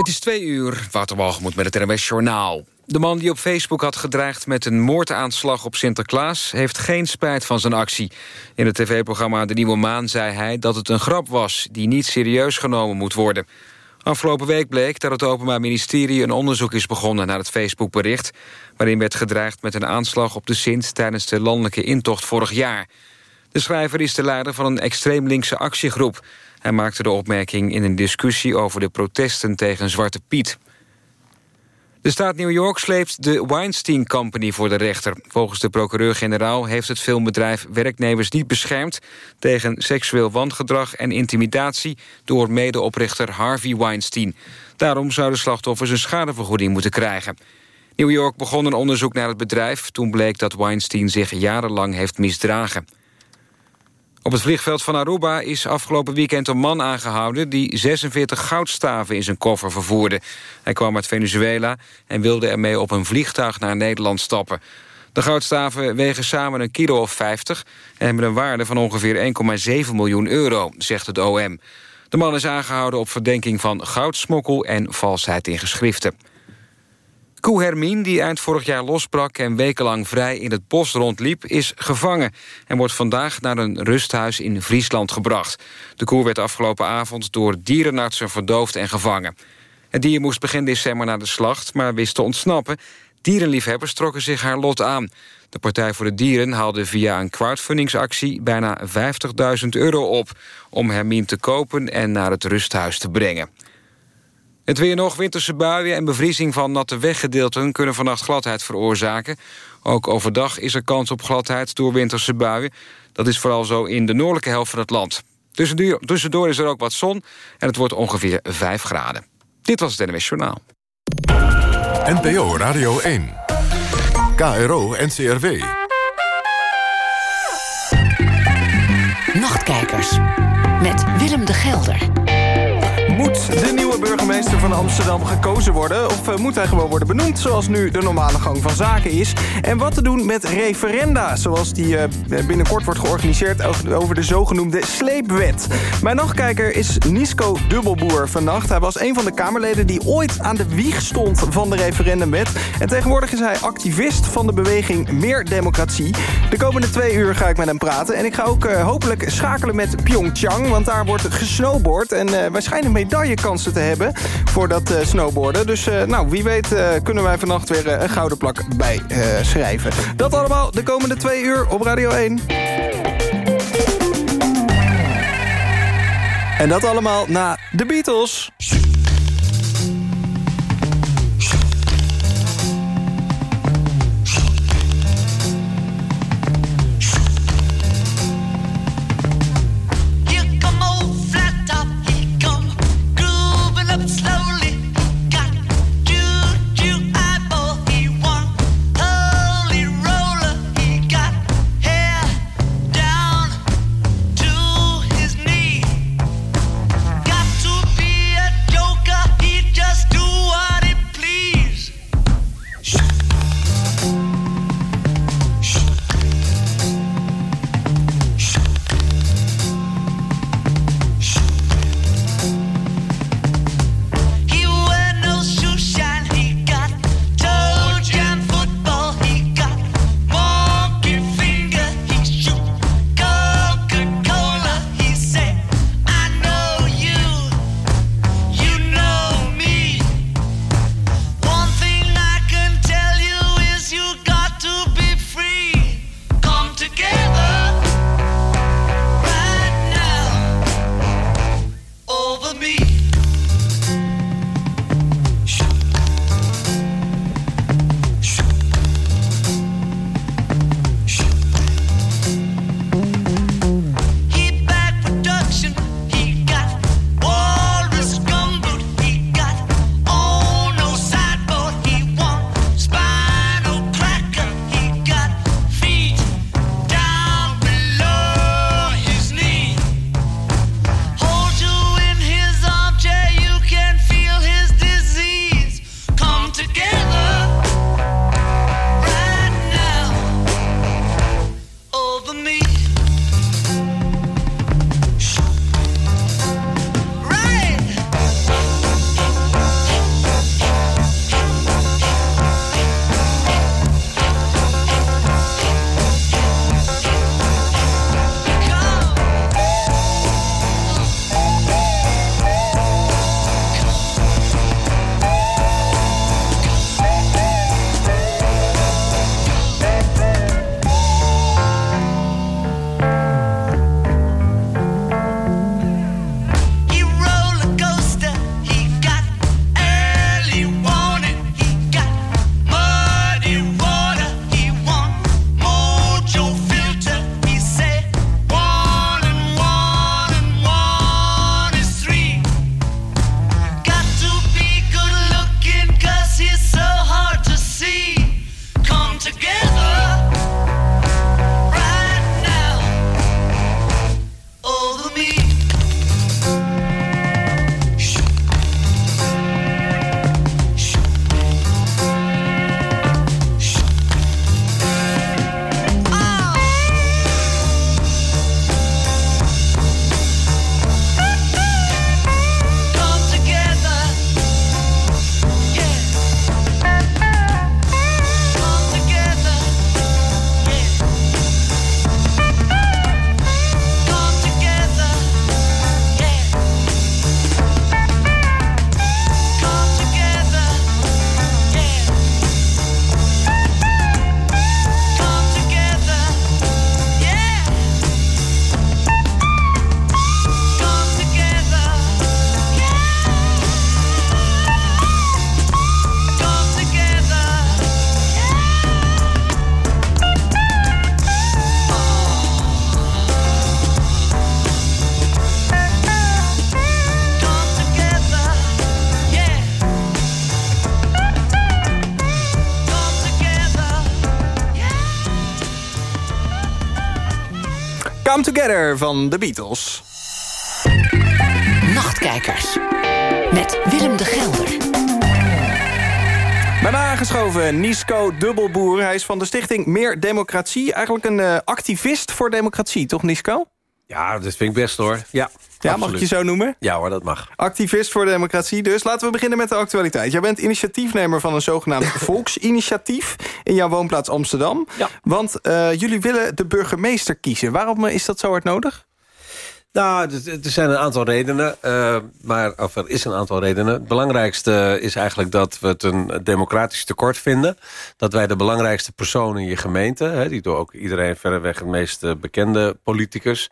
Het is twee uur, Wouter Walgemoed met het NWS Journaal. De man die op Facebook had gedreigd met een moordaanslag op Sinterklaas... heeft geen spijt van zijn actie. In het tv-programma De Nieuwe Maan zei hij dat het een grap was... die niet serieus genomen moet worden. Afgelopen week bleek dat het Openbaar Ministerie een onderzoek is begonnen... naar het Facebookbericht... waarin werd gedreigd met een aanslag op de Sint... tijdens de landelijke intocht vorig jaar. De schrijver is de leider van een extreem linkse actiegroep... Hij maakte de opmerking in een discussie over de protesten tegen Zwarte Piet. De staat New York sleept de Weinstein Company voor de rechter. Volgens de procureur-generaal heeft het filmbedrijf werknemers niet beschermd... tegen seksueel wangedrag en intimidatie door medeoprichter Harvey Weinstein. Daarom zouden slachtoffers een schadevergoeding moeten krijgen. New York begon een onderzoek naar het bedrijf... toen bleek dat Weinstein zich jarenlang heeft misdragen. Op het vliegveld van Aruba is afgelopen weekend een man aangehouden... die 46 goudstaven in zijn koffer vervoerde. Hij kwam uit Venezuela en wilde ermee op een vliegtuig naar Nederland stappen. De goudstaven wegen samen een kilo of 50... en hebben een waarde van ongeveer 1,7 miljoen euro, zegt het OM. De man is aangehouden op verdenking van goudsmokkel en valsheid in geschriften. Koe Hermine, die eind vorig jaar losbrak en wekenlang vrij in het bos rondliep, is gevangen en wordt vandaag naar een rusthuis in Friesland gebracht. De koe werd afgelopen avond door dierenartsen verdoofd en gevangen. Het dier moest begin december naar de slacht, maar wist te ontsnappen. Dierenliefhebbers trokken zich haar lot aan. De Partij voor de Dieren haalde via een crowdfundingsactie bijna 50.000 euro op... om Hermine te kopen en naar het rusthuis te brengen. Het weer nog, winterse buien en bevriezing van natte weggedeelten... kunnen vannacht gladheid veroorzaken. Ook overdag is er kans op gladheid door winterse buien. Dat is vooral zo in de noordelijke helft van het land. Tussendoor is er ook wat zon en het wordt ongeveer 5 graden. Dit was het NWS Journaal. NPO Radio 1. KRO NCRW. Nachtkijkers. Met Willem de Gelder. Moet de nieuwe burgemeester van Amsterdam gekozen worden? Of uh, moet hij gewoon worden benoemd zoals nu de normale gang van zaken is? En wat te doen met referenda, zoals die uh, binnenkort wordt georganiseerd over de zogenoemde sleepwet? Mijn nachtkijker is Nisco Dubbelboer vannacht. Hij was een van de Kamerleden die ooit aan de wieg stond van de referendumwet. En tegenwoordig is hij activist van de beweging Meer Democratie. De komende twee uur ga ik met hem praten. En ik ga ook uh, hopelijk schakelen met Pyeongchang, want daar wordt gesnowboard. En wij schijnen medaillekansen te hebben voor dat uh, snowboarden. Dus uh, nou, wie weet uh, kunnen wij vannacht weer een gouden plak bij schrijven. Dat allemaal de komende twee uur op Radio 1. En dat allemaal na de Beatles. Van The Beatles. Nachtkijkers. Met Willem de Gelder. Bij aangeschoven Nisco Dubbelboer. Hij is van de stichting Meer Democratie. Eigenlijk een uh, activist voor democratie, toch Nisco? Ja, dat vind ik best hoor. Ja, ja mag ik je zo noemen? Ja hoor, dat mag. Activist voor democratie dus. Laten we beginnen met de actualiteit. Jij bent initiatiefnemer van een zogenaamd volksinitiatief... in jouw woonplaats Amsterdam. Ja. Want uh, jullie willen de burgemeester kiezen. Waarom is dat zo hard nodig? Nou, er zijn een aantal redenen. Uh, maar, of er is een aantal redenen. Het belangrijkste is eigenlijk dat we het een democratisch tekort vinden. Dat wij de belangrijkste persoon in je gemeente... Hè, die door ook iedereen verreweg het meest eh, bekende politicus...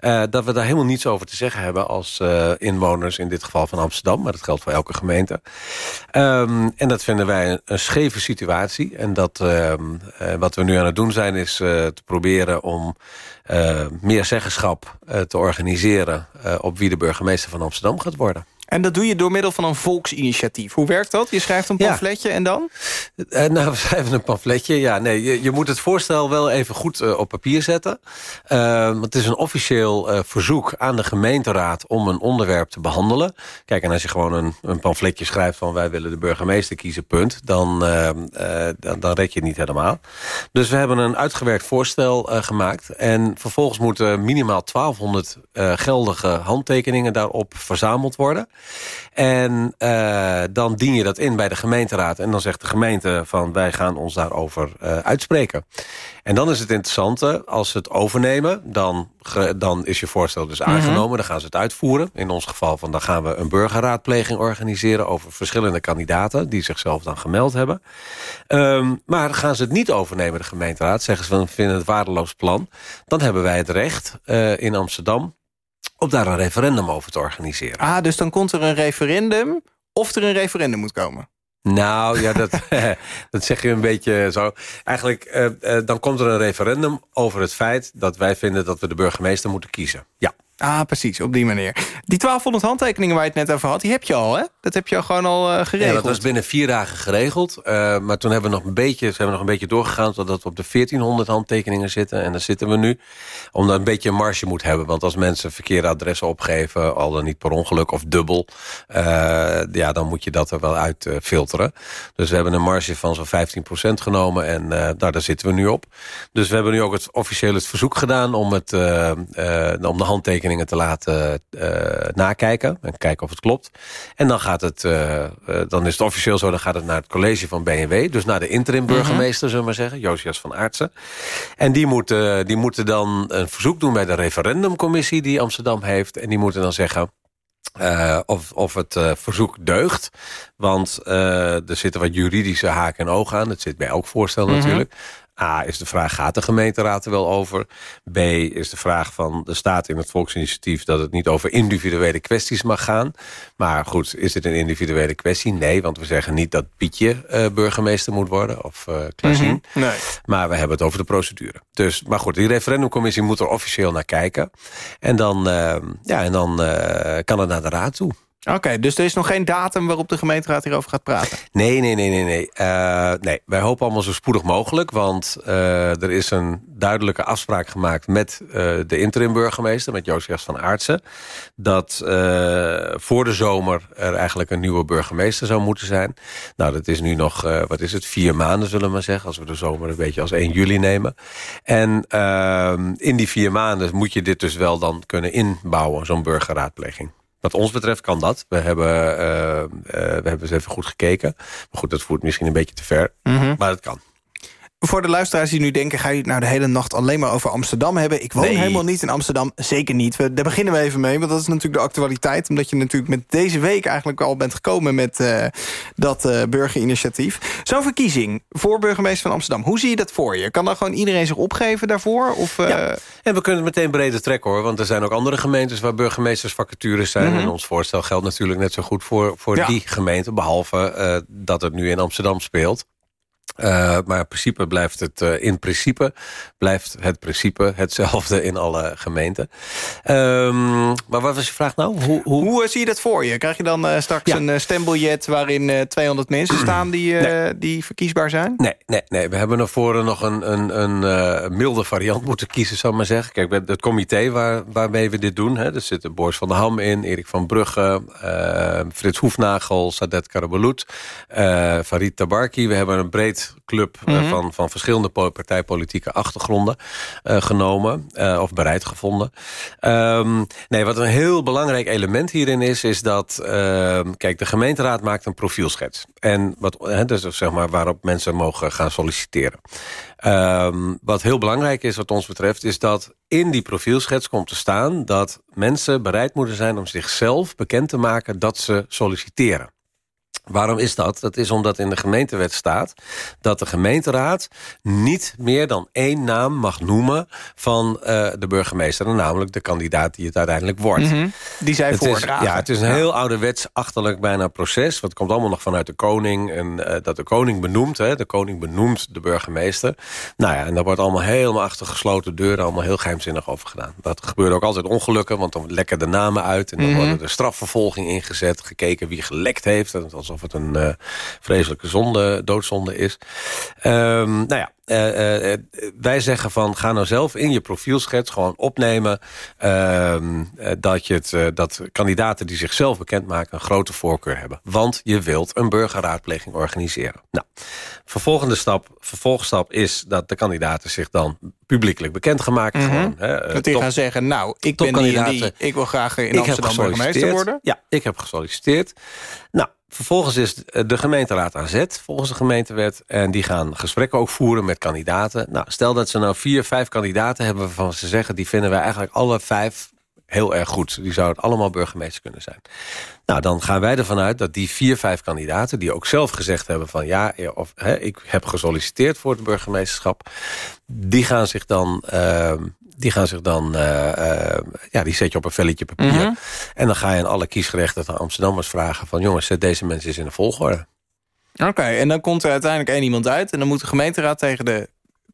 Uh, dat we daar helemaal niets over te zeggen hebben als inwoners... in dit geval van Amsterdam, maar dat geldt voor elke gemeente. Um, en dat vinden wij een, een scheve situatie. En dat, um, wat we nu aan het doen zijn is te proberen om... Uh, meer zeggenschap uh, te organiseren... Uh, op wie de burgemeester van Amsterdam gaat worden. En dat doe je door middel van een volksinitiatief. Hoe werkt dat? Je schrijft een pamfletje en dan? Uh, nou, we schrijven een pamfletje. Ja, nee, je, je moet het voorstel wel even goed uh, op papier zetten. Uh, het is een officieel verzoek aan de gemeenteraad om een onderwerp te behandelen. Kijk, en als je gewoon een, een pamfletje schrijft van wij willen de burgemeester kiezen, punt. Dan, dan, dan red je het niet helemaal. Dus we hebben een uitgewerkt voorstel gemaakt. En vervolgens moeten minimaal 1200 geldige handtekeningen daarop verzameld worden. En uh, dan dien je dat in bij de gemeenteraad. En dan zegt de gemeente van wij gaan ons daarover uh, uitspreken. En dan is het interessante, als ze het overnemen... dan, dan is je voorstel dus mhm. aangenomen, mm -hmm. dan gaan ze het uitvoeren. In ons geval van dan gaan we een burgerraadpleging organiseren... over verschillende kandidaten die zichzelf dan gemeld hebben. Um, maar gaan ze het niet overnemen, de gemeenteraad... zeggen ze, we vinden het waardeloos plan... dan hebben wij het recht uh, in Amsterdam om daar een referendum over te organiseren. Ah, dus dan komt er een referendum of er een referendum moet komen? Nou, ja, dat, dat zeg je een beetje zo. Eigenlijk, uh, uh, dan komt er een referendum over het feit... dat wij vinden dat we de burgemeester moeten kiezen. Ja. Ah, precies, op die manier. Die 1200 handtekeningen waar je het net over had, die heb je al, hè? Dat heb je al gewoon al uh, geregeld. Ja, dat was binnen vier dagen geregeld. Uh, maar toen hebben we nog een beetje, zijn we nog een beetje doorgegaan... totdat we op de 1400 handtekeningen zitten. En daar zitten we nu. Omdat een beetje een marge moet hebben. Want als mensen verkeerde adressen opgeven... al dan niet per ongeluk of dubbel... Uh, ja, dan moet je dat er wel uit filteren. Dus we hebben een marge van zo'n 15% genomen. En daar, daar zitten we nu op. Dus we hebben nu ook het, officieel het verzoek gedaan... om, het, om de handtekeningen te laten uh, nakijken. En kijken of het klopt. En dan, gaat het, uh, uh, dan is het officieel zo, dan gaat het naar het college van BNW. Dus naar de interim burgemeester, mm -hmm. zullen we maar zeggen. Josias van Aartsen. En die moeten, die moeten dan een verzoek doen bij de referendumcommissie die Amsterdam heeft. En die moeten dan zeggen... Uh, of, of het uh, verzoek deugt. Want uh, er zitten wat juridische haken en ogen aan. Dat zit bij elk voorstel mm -hmm. natuurlijk. A is de vraag, gaat de gemeenteraad er wel over? B is de vraag van, de staat in het volksinitiatief... dat het niet over individuele kwesties mag gaan. Maar goed, is het een individuele kwestie? Nee, want we zeggen niet dat Pietje uh, burgemeester moet worden... of uh. Mm -hmm. nee. Maar we hebben het over de procedure. Dus, maar goed, die referendumcommissie moet er officieel naar kijken. En dan, uh, ja, en dan kan het naar de raad toe. Oké, dus er is nog geen datum waarop de gemeenteraad hierover gaat praten? Nee, nee, nee, nee. Nee, uh, nee. wij hopen allemaal zo spoedig mogelijk. Want uh, er is een duidelijke afspraak gemaakt met uh, de interim-burgemeester... met Josias van Aartsen... dat voor de zomer er eigenlijk een nieuwe burgemeester zou moeten zijn. Nou, dat is nu nog, wat is het, vier maanden zullen we maar zeggen... als we de zomer een beetje als 1 juli nemen. En ehm, in die vier maanden moet je dit dus wel dan kunnen inbouwen... zo'n burgerraadpleging. Wat ons betreft kan dat. We hebben, uh, uh, we hebben eens even goed gekeken. Maar goed, dat voert misschien een beetje te ver. Mm -hmm. Maar het kan. Voor de luisteraars die nu denken... ga je nou de hele nacht alleen maar over Amsterdam hebben? Ik woon nee. helemaal niet in Amsterdam. Zeker niet. We, daar beginnen we even mee, want dat is natuurlijk de actualiteit. Omdat je natuurlijk met deze week eigenlijk al bent gekomen... met uh, dat uh, burgerinitiatief. Zo'n verkiezing voor burgemeester van Amsterdam. Hoe zie je dat voor je? Kan dan gewoon iedereen zich opgeven daarvoor? Of, uh... ja, en we kunnen het meteen breder trekken hoor. Want er zijn ook andere gemeentes waar burgemeestersvacatures zijn. Mm -hmm. En ons voorstel geldt natuurlijk net zo goed voor, voor ja. die gemeente. Behalve dat het nu in Amsterdam speelt. Uh, maar in principe blijft het uh, in principe blijft het principe hetzelfde in alle gemeenten. Um, maar wat was je vraag nou? Hoe, hoe... hoe uh, zie je dat voor je? Krijg je dan straks ja. een stembiljet waarin 200 mensen staan die, nee. die verkiesbaar zijn? Nee, nee, nee. we hebben naar voren nog een, een, een milde variant moeten kiezen, zou ik maar zeggen. Kijk, het comité waar, waarmee we dit doen, hè, er zitten Boris van der Ham in, Erik van Brugge, Frits Hoefnagel, Sadet Karabeloet, Farid Tabarki. We hebben een breed club mm -hmm. van, van verschillende partijpolitieke achtergronden uh, genomen. Uh, of bereid gevonden. Um, nee, wat een heel belangrijk element hierin is... is dat, uh, kijk, de gemeenteraad maakt een profielschets. En wat, hè, dus zeg maar waarop mensen mogen gaan solliciteren. Um, wat heel belangrijk is wat ons betreft... is dat in die profielschets komt te staan... dat mensen bereid moeten zijn om zichzelf bekend te maken... dat ze solliciteren. Waarom is dat? Dat is omdat in de gemeentewet staat... dat de gemeenteraad niet meer dan één naam mag noemen... van uh, de burgemeester, namelijk de kandidaat die het uiteindelijk wordt. Mm -hmm. Die zij voordragen. Ja, het is een ja. heel ouderwets achterlijk bijna proces. Want het komt allemaal nog vanuit de koning. En uh, dat de koning benoemt, hè, de koning benoemt de burgemeester. Nou ja, en daar wordt allemaal helemaal achter gesloten deuren... allemaal heel geheimzinnig over gedaan. Dat gebeurt ook altijd ongelukken, want dan lekken de namen uit... en dan mm -hmm. worden er strafvervolging ingezet, gekeken wie gelekt heeft... alsof het een uh, vreselijke zonde, doodzonde is. Um, nou ja, uh, uh, wij zeggen van ga nou zelf in je profielschets gewoon opnemen uh, dat, je het, dat kandidaten die zichzelf bekendmaken een grote voorkeur hebben. Want je wilt een burgerraadpleging organiseren. Nou, vervolgende stap, vervolgstap is dat de kandidaten zich dan publiekelijk bekendgemaakt mm -hmm. gewoon. dat die gaan zeggen, nou, ik ben die, die ik wil graag in Amsterdam burgemeester worden. Ja, ik heb gesolliciteerd. Nou, Vervolgens is de gemeenteraad aan zet, volgens de gemeentewet. En die gaan gesprekken ook voeren met kandidaten. Nou, stel dat ze nou vier, vijf kandidaten hebben... waarvan ze zeggen, die vinden wij eigenlijk alle vijf heel erg goed. Die zouden allemaal burgemeester kunnen zijn. Nou, dan gaan wij ervan uit dat die vier, vijf kandidaten... die ook zelf gezegd hebben van ja, of, ik heb gesolliciteerd voor het burgemeesterschap... die gaan zich dan... Uh, die gaan zich dan, uh, uh, ja, die zet je op een velletje papier. Mm -hmm. En dan ga je aan alle kiesgerechtigden Amsterdammers vragen van... jongens, zet deze mensen eens in de volgorde. Oké, okay, en dan komt er uiteindelijk één iemand uit... en dan moet de gemeenteraad tegen de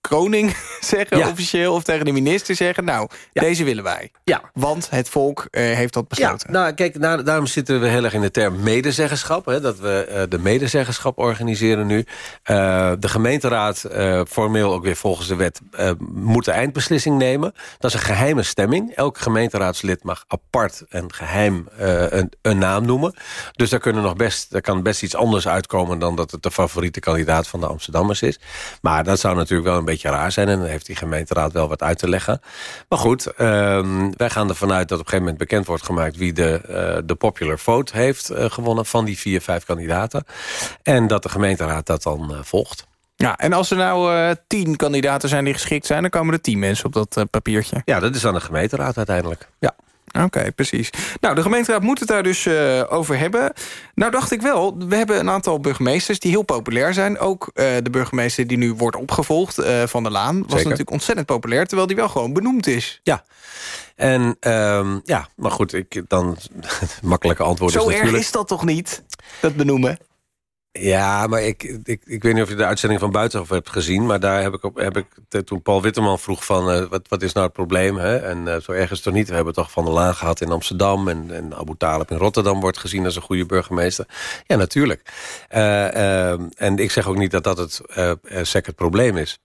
koning zeggen ja. officieel... of tegen de minister zeggen, nou, ja. deze willen wij. Ja. Want het volk uh, heeft dat besloten. Ja, nou, kijk, nou, daarom zitten we heel erg in de term medezeggenschap. Hè, dat we uh, de medezeggenschap organiseren nu. Uh, de gemeenteraad, formeel ook weer volgens de wet... moet de eindbeslissing nemen. Dat is een geheime stemming. Elk gemeenteraadslid mag apart en geheim een, een, naam noemen. Dus daar, kunnen nog best, daar kan best iets anders uitkomen... dan dat het de favoriete kandidaat van de Amsterdammers is. Maar dat zou natuurlijk wel een beetje beetje raar zijn. En dan heeft die gemeenteraad wel wat uit te leggen. Maar goed, um, wij gaan ervan uit dat op een gegeven moment bekend wordt gemaakt... wie de, uh, de popular vote heeft uh, gewonnen van die vier, vijf kandidaten. En dat de gemeenteraad dat dan uh, volgt. Ja, en als er nou uh, tien kandidaten zijn die geschikt zijn... dan komen er tien mensen op dat uh, papiertje. Ja, dat is dan de gemeenteraad uiteindelijk. Ja. Oké, okay, precies. Nou, de gemeenteraad moet het daar dus uh, over hebben. Nou dacht ik wel, we hebben een aantal burgemeesters die heel populair zijn. Ook uh, de burgemeester die nu wordt opgevolgd, uh, Van der Laan... was Zeker. natuurlijk ontzettend populair, terwijl die wel gewoon benoemd is. Ja, en um, ja, maar goed, ik, dan makkelijke antwoord Zo is natuurlijk... Zo erg is dat toch niet, dat benoemen? Ja, maar ik, ik, ik weet niet of je de uitzending van Buitenhof hebt gezien... maar daar heb ik, op, heb ik toen Paul Witteman vroeg van... Uh, wat, wat is nou het probleem? Hè? En zo erg is het toch niet. We hebben toch Van der Laan gehad in Amsterdam... en, en Abu Talib in Rotterdam wordt gezien als een goede burgemeester. Ja, natuurlijk. Uh, en ik zeg ook niet dat dat het, sec het probleem is.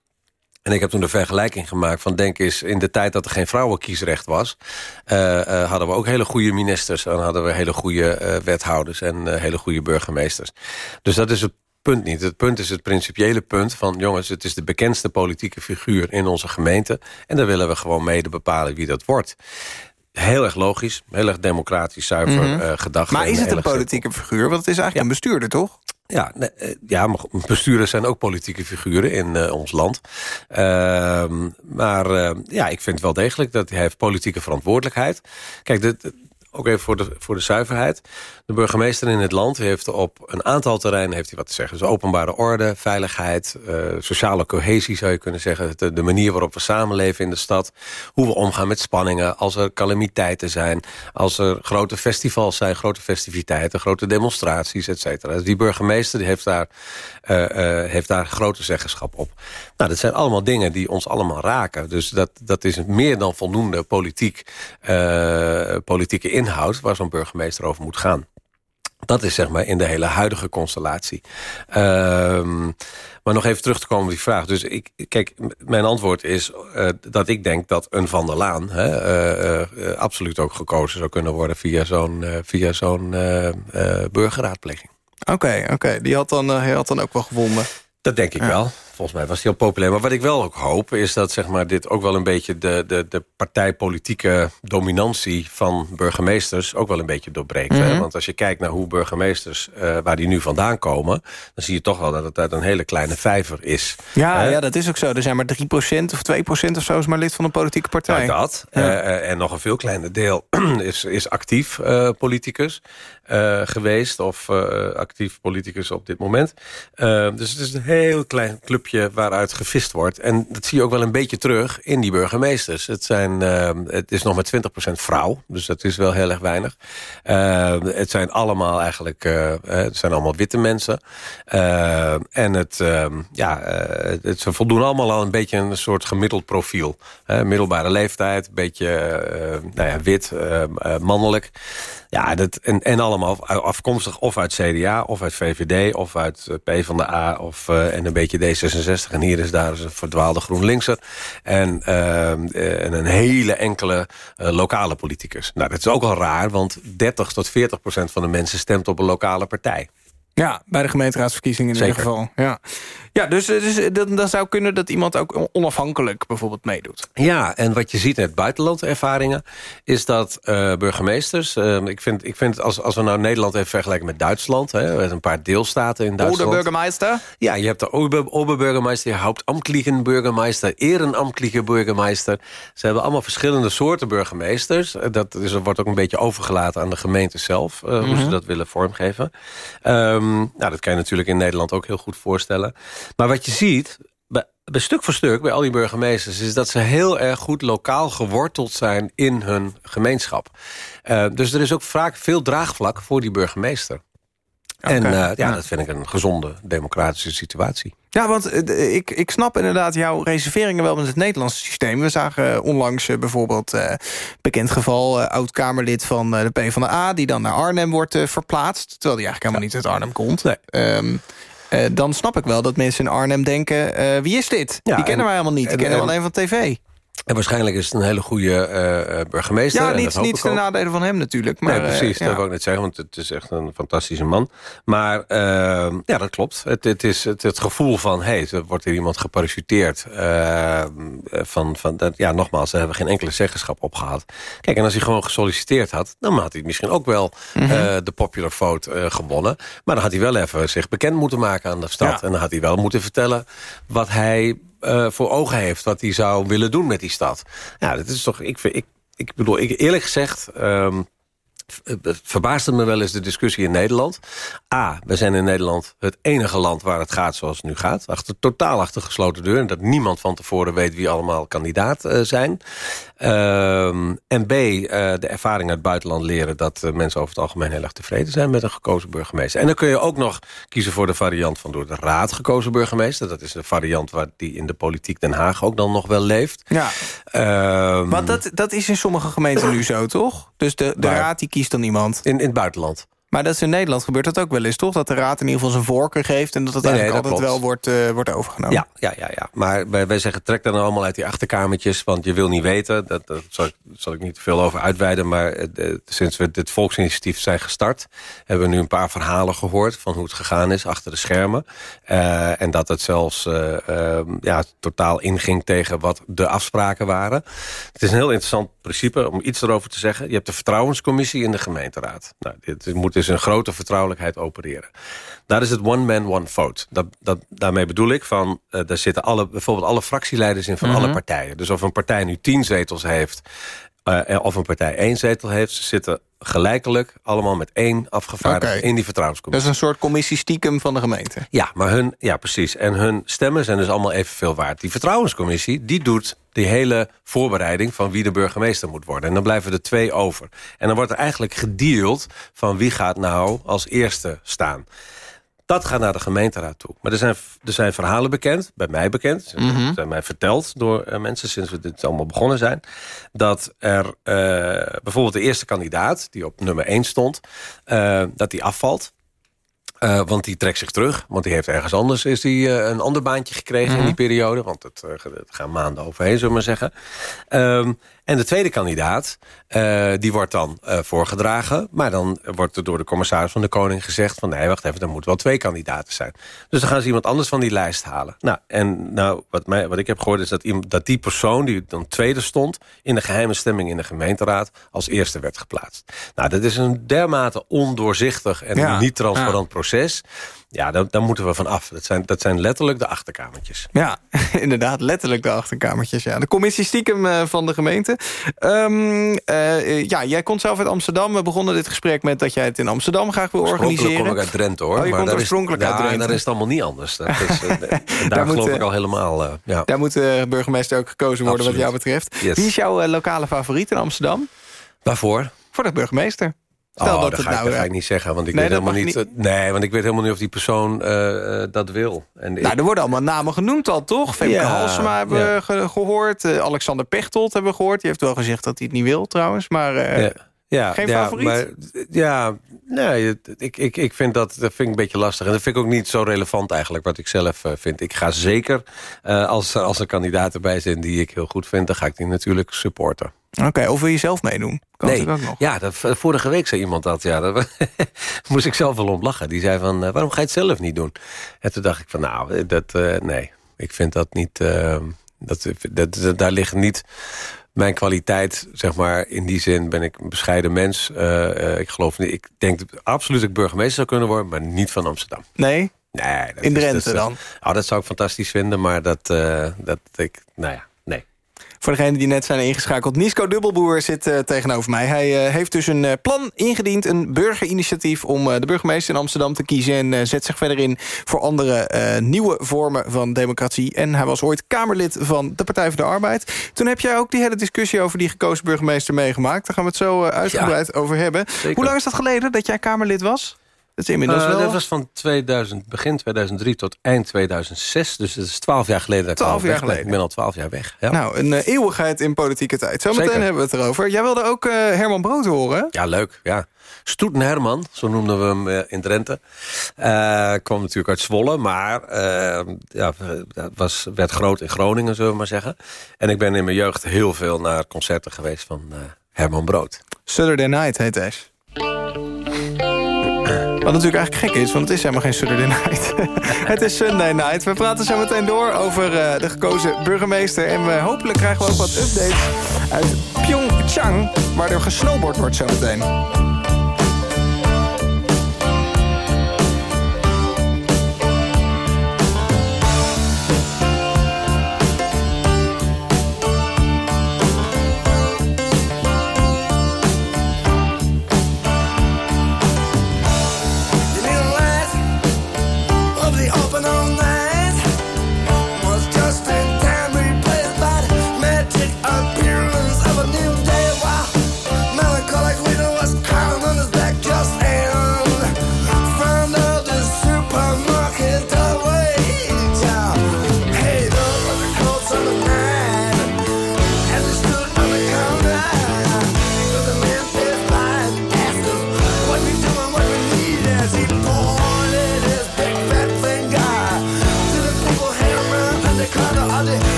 En ik heb toen de vergelijking gemaakt van denk eens... in de tijd dat er geen vrouwenkiesrecht was... Uh, uh, hadden we ook hele goede ministers... en hadden we hele goede uh, wethouders en hele goede burgemeesters. Dus dat is het punt niet. Het punt is het principiële punt van... jongens, het is de bekendste politieke figuur in onze gemeente... en daar willen we gewoon mede bepalen wie dat wordt. Heel erg logisch, heel erg democratisch, zuiver mm -hmm. gedacht. Maar is het een politieke figuur? Want het is eigenlijk ja. een bestuurder, toch? Ja, ja, maar bestuurders zijn ook politieke figuren in uh, ons land. Uh, maar uh, ja, ik vind wel degelijk dat hij heeft politieke verantwoordelijkheid. Kijk, de, ook even voor de, voor de zuiverheid. De burgemeester in het land heeft op een aantal terreinen heeft hij wat te zeggen. Dus openbare orde, veiligheid, uh, sociale cohesie zou je kunnen zeggen. De, manier waarop we samenleven in de stad. Hoe we omgaan met spanningen, als er calamiteiten zijn. Als er grote festivals zijn, grote festiviteiten, grote demonstraties, et cetera. Dus die burgemeester die heeft, daar, uh, uh, heeft daar grote zeggenschap op. Nou, dat zijn allemaal dingen die ons allemaal raken. Dus dat, dat is meer dan voldoende politiek, politieke inhoud... waar zo'n burgemeester over moet gaan. Dat is zeg maar in de hele huidige constellatie. Um, maar nog even terug te komen op die vraag. Dus ik, kijk, mijn antwoord is uh, dat ik denk dat een Van der Laan... Hè, uh, uh, absoluut ook gekozen zou kunnen worden via zo'n via zo'n burgerraadpleging. Oké, okay, oké. Okay. Die had dan, hij had dan ook wel gewonnen. Dat denk ik ja. wel. Volgens mij was hij al populair. Maar wat ik wel ook hoop... is dat zeg maar, dit ook wel een beetje de, de, de partijpolitieke dominantie... van burgemeesters ook wel een beetje doorbreekt. Mm -hmm. Want als je kijkt naar hoe burgemeesters... Uh, waar die nu vandaan komen... dan zie je toch wel dat het uit een hele kleine vijver is. Ja, ja dat is ook zo. Er zijn maar 3% of 2% of zo... is maar lid van een politieke partij. Nou, dat. Ja. Uh, en nog een veel kleiner deel is, is actief uh, politicus. Geweest. Of actief politicus op dit moment. Dus het is een heel klein clubje waaruit gevist wordt. En dat zie je ook wel een beetje terug in die burgemeesters. Het, zijn, het is nog maar 20% vrouw. Dus dat is wel heel erg weinig. het zijn allemaal eigenlijk het zijn allemaal witte mensen. en het, ja, het, ze voldoen allemaal al een beetje een soort gemiddeld profiel. middelbare leeftijd, een beetje nou ja, wit, mannelijk. Ja, dat, en, en allemaal afkomstig of uit CDA, of uit VVD... of uit uh, PvdA, of, uh, en een beetje D66. En hier is daar een verdwaalde GroenLinkser. En, uh, en een hele enkele lokale politicus. Nou, dat is ook al raar, want 30 tot 40 procent van de mensen stemt op een lokale partij. Ja, bij de gemeenteraadsverkiezingen in Zeker. ieder geval. Ja, ja dus, dus dan, dan zou kunnen dat iemand ook onafhankelijk bijvoorbeeld meedoet. Ja, en wat je ziet in het buitenland ervaringen... is dat uh, burgemeesters... Uh, ik vind, ik vind als, als we nou Nederland even vergelijken met Duitsland... Hè, met een paar deelstaten in Duitsland... Oberburgermeister? Ja, je hebt de Ober, Oberburgermeister, Hauptamtlichen burgemeester... Ehrenamtliche burgemeester. Ze hebben allemaal verschillende soorten burgemeesters. Dat is, wordt ook een beetje overgelaten aan de gemeente zelf... Uh, mm -hmm. hoe ze dat willen vormgeven. Um, nou, dat kan je natuurlijk in Nederland ook heel goed voorstellen. Maar wat je ziet, bij, bij stuk voor stuk, bij al die burgemeesters... is dat ze heel erg goed lokaal geworteld zijn in hun gemeenschap. Uh, dus er is ook vaak veel draagvlak voor die burgemeester. Okay. En uh, ja, ja, dat vind ik een gezonde democratische situatie. Ja, want uh, ik, ik snap inderdaad jouw reserveringen wel met het Nederlandse systeem. We zagen onlangs uh, bijvoorbeeld bekend geval... oud-Kamerlid van de PvdA... die dan naar Arnhem wordt verplaatst. Terwijl die eigenlijk helemaal ja. niet uit Arnhem komt. Nee. Um, uh, dan snap ik wel dat mensen in Arnhem denken... Uh, wie is dit? Ja, die kennen en, wij helemaal niet. Die en, kennen we alleen van tv. En waarschijnlijk is het een hele goede uh, burgemeester. Ja, niet, niet ten nadele van hem natuurlijk. Maar, nee, precies, dat ja. wil ik net zeggen, want het is echt een fantastische man. Maar uh, ja, dat klopt. Het, het is het, het, gevoel van, hé, hey, er wordt hier iemand geparachuteerd. Uh, van, van, dat, ja, nogmaals, ze hebben geen enkele zeggenschap opgehaald. Kijk, en als hij gewoon gesolliciteerd had... dan had hij misschien ook wel mm -hmm. de popular vote gewonnen. Maar dan had hij wel even zich bekend moeten maken aan de stad. Ja. En dan had hij wel moeten vertellen wat hij uh, voor ogen heeft... wat hij zou willen doen met die stad. Ja, dat is toch... Ik, ik, ik bedoel, ik, eerlijk gezegd... Um, het verbaasde me wel eens de discussie in Nederland. A, we zijn in Nederland het enige land waar het gaat zoals het nu gaat. Achter, totaal achter gesloten deur. En dat niemand van tevoren weet wie allemaal kandidaat uh, zijn. Um, en B, uh, de ervaring uit het buitenland leren... dat uh, mensen over het algemeen heel erg tevreden zijn met een gekozen burgemeester. En dan kun je ook nog kiezen voor de variant van door de raad gekozen burgemeester. Dat is de variant waar die in de politiek Den Haag ook dan nog wel leeft. Ja, um, maar dat, dat is in sommige gemeenten nu zo, toch? Dus de, de raad die kiest dan iemand? In, in het buitenland. Maar dat is in Nederland gebeurt dat ook wel eens, toch? Dat de raad in ieder geval zijn voorkeur geeft... en dat het nee, eigenlijk nee, dat altijd klopt. wel wordt, uh, wordt overgenomen. Ja, ja, ja, ja. maar wij, wij zeggen trek dan allemaal uit die achterkamertjes... want je wil niet weten, dat, dat zal, ik, zal ik niet te veel over uitweiden... maar uh, sinds we dit volksinitiatief zijn gestart... hebben we nu een paar verhalen gehoord van hoe het gegaan is achter de schermen. Uh, en dat het zelfs ja, totaal inging tegen wat de afspraken waren. Het is een heel interessant principe om iets erover te zeggen. Je hebt de vertrouwenscommissie in de gemeenteraad. Nou, dit moet dus een grote vertrouwelijkheid opereren. Daar is het one man, one vote. Dat, dat, daarmee bedoel ik van, uh, daar zitten alle, bijvoorbeeld alle fractieleiders in van mm -hmm. alle partijen. Dus of een partij nu tien zetels heeft eh, of een partij één zetel heeft. Ze zitten gelijkelijk allemaal met één afgevaardigde in die Dat vertrouwenscommissie. is een soort commissie stiekem van de gemeente. Ja, maar hun, ja, precies. En hun stemmen zijn dus allemaal evenveel waard. Die vertrouwenscommissie, die doet die hele voorbereiding... van wie de burgemeester moet worden. En dan blijven er twee over. En dan wordt er eigenlijk gedeeld van wie gaat nou als eerste staan. Dat gaat naar de gemeenteraad toe. Maar er zijn, er zijn verhalen bekend, bij mij bekend... Ze zijn mij verteld door eh, mensen sinds we dit allemaal begonnen zijn... dat er eh, bijvoorbeeld de eerste kandidaat, die op nummer 1 stond... eh, dat die afvalt. Want die trekt zich terug. Want die heeft ergens anders is die, een ander baantje gekregen in die periode. Want het, het gaan maanden overheen, zullen we maar zeggen. Ehm, en de tweede kandidaat, eh, die wordt dan eh, voorgedragen. Maar dan wordt er door de commissaris van de Koning gezegd... van nee, wacht even, er moeten wel twee kandidaten zijn. Dus dan gaan ze iemand anders van die lijst halen. Nou, en nou, wat, mij, wat ik heb gehoord is dat, iemand, dat die persoon... die dan tweede stond in de geheime stemming in de gemeenteraad... als eerste werd geplaatst. Nou, dat is een dermate ondoorzichtig en Ja, niet transparant ja. proces. Ja, daar, daar moeten we van af. Dat zijn, dat zijn letterlijk de achterkamertjes. Ja, inderdaad, letterlijk de achterkamertjes. Ja. De commissie stiekem eh, van de gemeente. Ehm, eh, ja, jij komt zelf uit Amsterdam. We begonnen dit gesprek met dat jij het in Amsterdam graag wil organiseren. kom ik uit Drenthe, hoor. Oh, je komt daar oorspronkelijk is, uit ja, Drenthe. daar is het allemaal niet anders. Dat is, eh, daar Daar geloof ik al helemaal... ja. Daar moet de burgemeester ook gekozen worden wat jou betreft. Yes. Wie is jouw lokale favoriet in Amsterdam? Waarvoor? Voor de burgemeester. Stel oh, dat dat, het ga, ik, nou... dat ga ik niet zeggen, want ik Nee, weet helemaal niet. eh, nee, want ik weet helemaal niet of die persoon eh, eh, dat wil. En ik- Nou, er worden allemaal namen genoemd al, toch? Femke Ja, Halsema hebben ja. we ge- gehoord. eh, Alexander Pechtold hebben we gehoord. Die heeft wel gezegd dat hij het niet wil, trouwens. Maar ja, geen favoriet? Maar, ja, nee, ik, ik, ik vind dat, dat vind ik een beetje lastig. En dat vind ik ook niet zo relevant eigenlijk, wat ik zelf vind. Ik ga zeker, als, als er kandidaten bij zijn die ik heel goed vind... dan ga ik die natuurlijk supporten. Oké, of wil je zelf meedoen? Kan nee, ook nog. ja, dat, vorige week zei iemand dat. Ja, dat moest ik zelf wel om lachen. Die zei van, eh, waarom ga je het zelf niet doen? En toen dacht ik van, nou, dat, eh, nee. Ik vind dat niet... eh, dat, dat, dat- daar ligt niet mijn kwaliteit, zeg maar. In die zin ben ik een bescheiden mens. Eh, eh, ik geloof niet... Ik denk absoluut dat ik burgemeester zou kunnen worden... maar niet van Amsterdam. Nee? Nee, dat In is- Drenthe dat dan? Oh, dat zou ik fantastisch vinden, maar dat... eh, dat ik, nou ja. Voor degenen die net zijn ingeschakeld. Nisco Dubbelboer zit eh, tegenover mij. Hij eh, heeft dus een eh, plan ingediend. Een burgerinitiatief om de burgemeester in Amsterdam te kiezen. En zet zich verder in voor andere nieuwe vormen van democratie. En hij was ooit Kamerlid van de Partij voor de Arbeid. Toen heb jij ook die hele discussie over die gekozen burgemeester meegemaakt. Daar gaan we het zo uitgebreid over hebben. zeker. Hoe lang is dat geleden dat jij Kamerlid was? Dat is inmiddels Eh, wel... Dat was van 2000, begin 2003 tot eind 2006. Dus dat is 12 jaar geleden dat ik 12 al weg jaar ben. geleden. Ik ben al 12 jaar weg. Ja, Nou, een eh, eeuwigheid in politieke tijd. Zometeen Zeker. hebben we het erover. Jij wilde ook eh, Herman Brood horen. ja leuk. Ja. Stoeten Herman, zo noemden we hem in Drenthe. Kwam natuurlijk uit Zwolle, maar ja, dat was, werd groot in Groningen, zullen we maar zeggen. En ik ben in mijn jeugd heel veel naar concerten geweest van Herman Brood. Saturday Night heet deze. Wat natuurlijk eigenlijk gek is, want het is helemaal geen Saturday Night. het is Sunday Night. We praten zo meteen door over eh, de gekozen burgemeester. En we, hopelijk krijgen we ook wat updates uit Pyeongchang... waar er gesnowboard wordt zo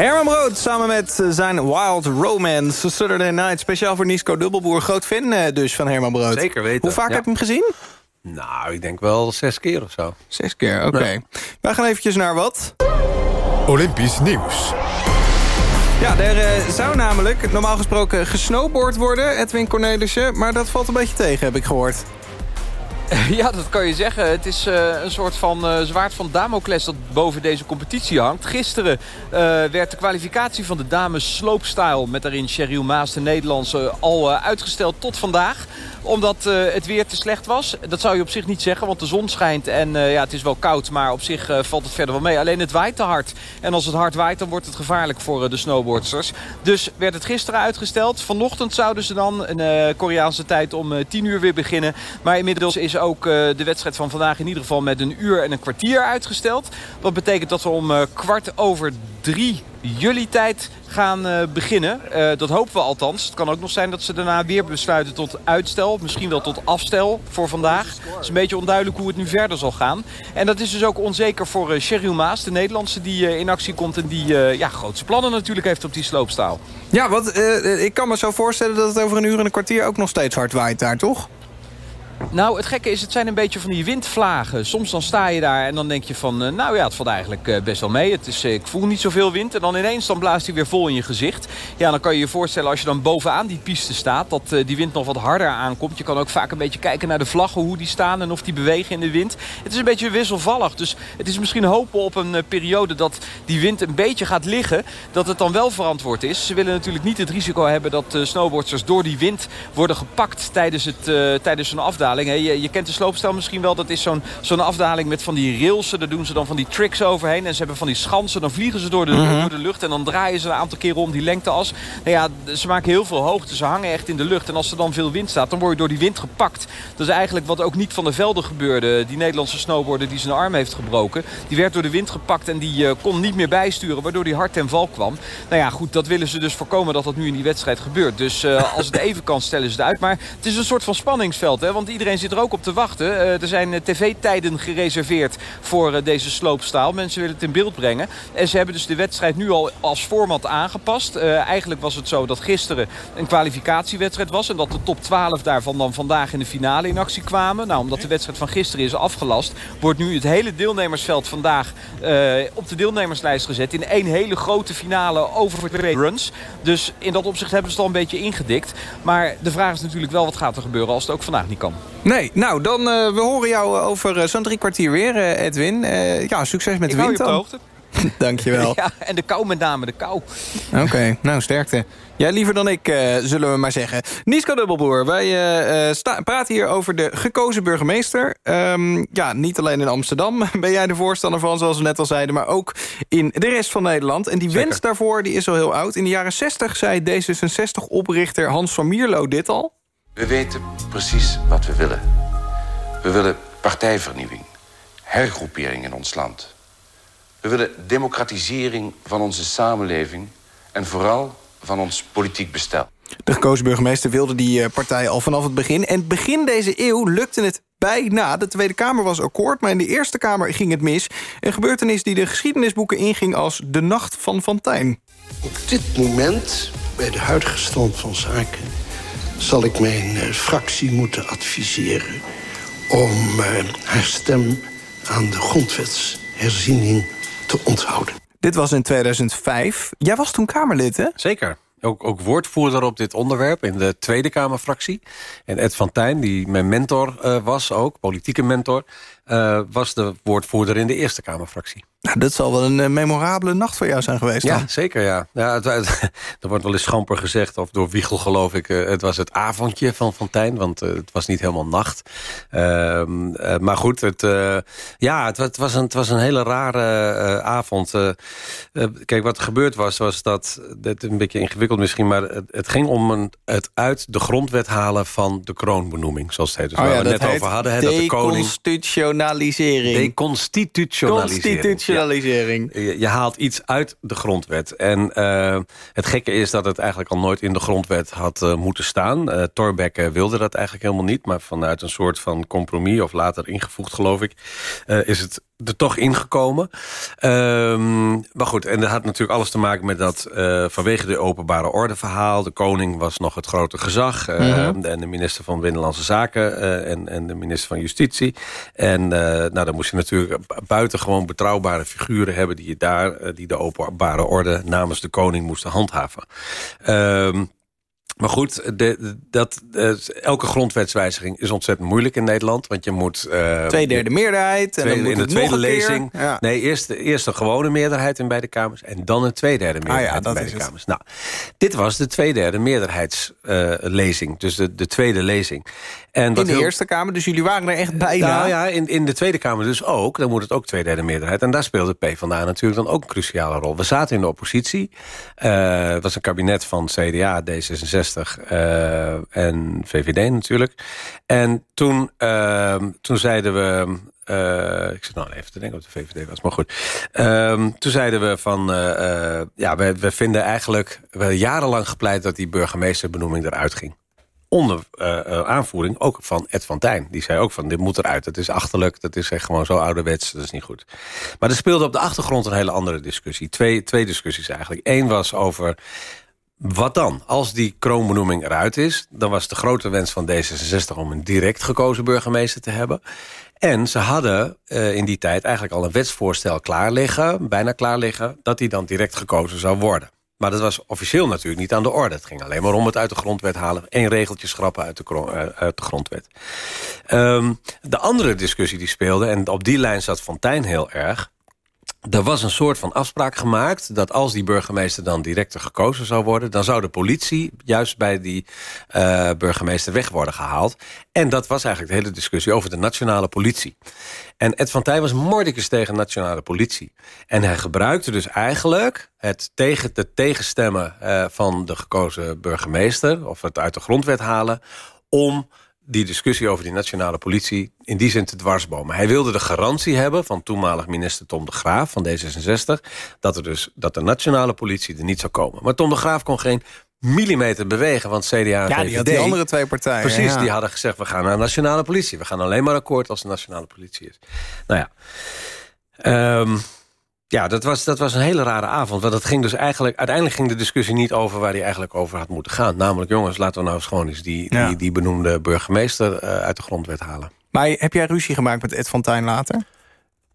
Herman Brood samen met zijn Wild Romance. Saturday Night, speciaal voor Nisco Dubbelboer. Groot fan eh, dus van Herman Brood. Zeker weten. Hoe vaak Ja. heb je hem gezien? Nou, ik denk wel zes keer of zo. Zes keer, oké. Wij gaan eventjes naar wat. Olympisch nieuws. Ja, er eh, zou namelijk normaal gesproken gesnowboard worden, Edwin Cornelissen. Maar dat valt een beetje tegen, heb ik gehoord. Ja, dat kan je zeggen. Het is eh, een soort van eh, zwaard van Damocles dat boven deze competitie hangt. Gisteren eh, werd de kwalificatie van de dames slopestyle... met daarin Cheryl Maas, de Nederlandse, al uitgesteld tot vandaag omdat eh, het weer te slecht was. Dat zou je op zich niet zeggen, want de zon schijnt en eh, ja, het is wel koud. Maar op zich eh, valt het verder wel mee. Alleen het waait te hard. En als het hard waait, dan wordt het gevaarlijk voor de snowboardsters. Dus werd het gisteren uitgesteld. Vanochtend zouden ze dan een Koreaanse tijd om eh, 10 uur weer beginnen. Maar inmiddels is ook de wedstrijd van vandaag in ieder geval met een uur en een kwartier uitgesteld. Wat betekent dat we om kwart over drie jullie tijd gaan eh, beginnen. Eh, dat hopen we althans. Het kan ook nog zijn dat ze daarna weer besluiten tot uitstel. Misschien wel tot afstel voor vandaag. Het is een beetje onduidelijk hoe het nu verder zal gaan. En dat is dus ook onzeker voor uh, Cheryl Maas, de Nederlandse die in actie komt... en die ja, grootste plannen natuurlijk heeft op die sloopstaal. Ja, want ik kan me zo voorstellen dat het over een uur en een kwartier ook nog steeds hard waait daar, toch? Nou, het gekke is, het zijn een beetje van die windvlagen. Soms dan sta je daar en dan denk je van... Uh, nou ja, het valt eigenlijk uh, best wel mee. Het is, uh, ik voel niet zoveel wind. En dan ineens dan blaast hij weer vol in je gezicht. Ja, dan kan je je voorstellen als je dan bovenaan die piste staat... dat die wind nog wat harder aankomt. Je kan ook vaak een beetje kijken naar de vlaggen, hoe die staan... en of die bewegen in de wind. Het is een beetje wisselvallig. Dus het is misschien hopen op een periode dat die wind een beetje gaat liggen... dat het dan wel verantwoord is. Ze willen natuurlijk niet het risico hebben dat snowboarders door die wind... worden gepakt tijdens, het, tijdens zo'n afdaling. Je, je, kent de sloopstijl misschien wel. Dat is zo'n zo'n afdaling met van die railsen. Daar doen ze dan van die tricks overheen. En ze hebben van die schansen. Dan vliegen ze door de, Mhm. mm -hmm. door de lucht. En dan draaien ze een aantal keren om die lengteas. Nou ja, ze maken heel veel hoogte. Ze hangen echt in de lucht. En als er dan veel wind staat, dan word je door die wind gepakt. Dat is eigenlijk wat ook niet van de velden gebeurde. Die Nederlandse snowboarder die zijn arm heeft gebroken. Die werd door de wind gepakt en die uh, kon niet meer bijsturen. Waardoor hij hard ten val kwam. Nou ja, goed, dat willen ze dus voorkomen dat dat nu in die wedstrijd gebeurt. Dus uh, als het even kan, stellen ze het uit. Maar het is een soort van spanningsveld. Hè? Want iedereen zit er ook op te wachten. Uh, er zijn uh, tv-tijden gereserveerd voor uh, deze sloopstaal. Mensen willen het in beeld brengen. En ze hebben dus de wedstrijd nu al als format aangepast. eigenlijk was het zo dat gisteren een kwalificatiewedstrijd was. En dat de top 12 daarvan dan vandaag in de finale in actie kwamen. Nou, omdat de wedstrijd van gisteren is afgelast... wordt nu het hele deelnemersveld vandaag op de deelnemerslijst gezet. In één hele grote finale over twee runs. Dus in dat opzicht hebben ze het al een beetje ingedikt. Maar de vraag is natuurlijk wel wat gaat er gebeuren als het ook vandaag niet kan. Nee, nou, dan uh, we horen jou over uh, zo'n drie kwartier weer, Edwin. ja, succes met Ik de wind hou je op de hoogte. Dankjewel. Ja, en de kou met name, de kou. Oké, okay, nou, sterkte. Ja, liever dan ik, uh, zullen we maar zeggen. Nisko Dubbelboer, wij uh, praten hier over de gekozen burgemeester. Um, ja, niet alleen in Amsterdam ben jij de voorstander van, zoals we net al zeiden... maar ook in de rest van Nederland. En die Zeker. wens daarvoor die is al heel oud. In de jaren 60 zei D66-oprichter Hans van Mierlo dit al. We weten precies wat we willen. We willen partijvernieuwing, hergroepering in ons land. We willen democratisering van onze samenleving... en vooral van ons politiek bestel. De gekozen burgemeester wilde die partij al vanaf het begin. En begin deze eeuw lukte het bijna. De Tweede Kamer was akkoord, maar in de Eerste Kamer ging het mis. Een gebeurtenis die de geschiedenisboeken inging als de Nacht van Fantijn. Op dit moment, bij de huidige stand van zaken... zal ik mijn uh, fractie moeten adviseren... om uh, haar stem aan de grondwetsherziening te onthouden. Dit was in 2005. Jij was toen Kamerlid, hè? Zeker. Ook, ook woordvoerder op dit onderwerp in de Tweede Kamerfractie. En Ed van Tijn, die mijn mentor uh, was ook, politieke mentor... Uh, was de woordvoerder in de Eerste Kamerfractie. Nou, dat zal wel een uh, memorabele nacht voor jou zijn geweest Ja, dan. zeker ja. ja het, het, er wordt wel eens schamper gezegd, of door Wiegel geloof ik... Uh, het was het avondje van Fontijn, want het was niet helemaal nacht. Ehm, maar goed, het, ja, het, het, was een, het was een hele rare avond. kijk, wat er gebeurd was, was dat... dat een beetje ingewikkeld misschien, maar het, het ging om een, het uit de grondwet halen... van de kroonbenoeming, zoals het heet. Dus oh, waar ja, we net over hadden, hè, dat de koning... Deconstitutionalisering. Deconstitutionalisering. Constitutionalisering. Ja. Je, je, haalt iets uit de grondwet. En uh, het gekke is dat het eigenlijk al nooit in de grondwet had uh, moeten staan. Uh, Thorbecke wilde dat eigenlijk helemaal niet. Maar vanuit een soort van compromis, of later ingevoegd geloof ik... is het er toch ingekomen. Ehm, maar goed, en dat had natuurlijk alles te maken met dat... Uh, vanwege de openbare orde verhaal... de koning was nog het grote gezag... Uh, mm en de minister van Binnenlandse Zaken uh, en, en de minister van Justitie. En nou, dan moest je natuurlijk buitengewoon betrouwbare figuren hebben... die, je daar, die de openbare orde namens de koning moesten handhaven. Ehm, maar goed, de, dat, elke grondwetswijziging is ontzettend moeilijk in Nederland. Want je moet... Uh, Tweederde meerderheid. En dan moet in de tweede lezing. Ja. Nee, eerst, eerst een gewone meerderheid in beide kamers. En dan een tweederde meerderheid ah, ja, in beide kamers. Nou, dit was de tweederde meerderheidslezing. Uh, dus de, de tweede lezing. En in de Eerste Kamer, dus jullie waren er echt bijna? Nou ja, in, in de Tweede Kamer dus ook. Dan moet het ook tweederde meerderheid. En daar speelde PvdA natuurlijk dan ook een cruciale rol. We zaten in de oppositie. Uh, het was een kabinet van CDA, D66 uh, en VVD natuurlijk. En toen, uh, toen zeiden we... Uh, ik zit nou even te denken of de VVD was, maar goed. Uh, toen zeiden we van, uh, ja, we, we vinden eigenlijk... We jarenlang gepleit dat die burgemeesterbenoeming eruit ging onder aanvoering ook van Ed van Tijn. Die zei ook van, dit moet eruit. Het is achterlijk, dat is gewoon zo ouderwets, dat is niet goed. Maar er speelde op de achtergrond een hele andere discussie. Twee, twee discussies eigenlijk. Eén was over, wat dan? Als die kroonbenoeming eruit is... dan was de grote wens van D66 om een direct gekozen burgemeester te hebben. En ze hadden uh, in die tijd eigenlijk al een wetsvoorstel klaar liggen... bijna klaar liggen, dat hij dan direct gekozen zou worden. Maar dat was officieel natuurlijk niet aan de orde. Het ging alleen maar om het uit de grondwet halen. Eén regeltje schrappen uit de, uh, uit de grondwet. Um, de andere discussie die speelde... en op die lijn zat Fontijn heel erg... Er was een soort van afspraak gemaakt... dat als die burgemeester dan directer gekozen zou worden... dan zou de politie juist bij die uh, burgemeester weg worden gehaald. En dat was eigenlijk de hele discussie over de nationale politie. En Ed van Tij was mordicus tegen nationale politie. En hij gebruikte dus eigenlijk het tegen, de tegenstemmen uh, van de gekozen burgemeester... of het uit de grondwet halen... om die discussie over die nationale politie in die zin te dwarsbomen. Hij wilde de garantie hebben van toenmalig minister Tom de Graaf van D66... dat, er dus, dat de nationale politie er niet zou komen. Maar Tom de Graaf kon geen millimeter bewegen, want CDA en ja, VVD... die, die andere twee partijen. Precies, die hadden gezegd, we gaan naar nationale politie. We gaan alleen maar akkoord als de nationale politie is. Nou ja... Um, ja, dat was, dat was een hele rare avond. Want dat ging dus eigenlijk, uiteindelijk ging de discussie niet over waar die eigenlijk over had moeten gaan. Namelijk, jongens, laten we nou eens gewoon eens die, die, die benoemde burgemeester uh, uit de grondwet halen. Maar heb jij ruzie gemaakt met Ed van Tijn later?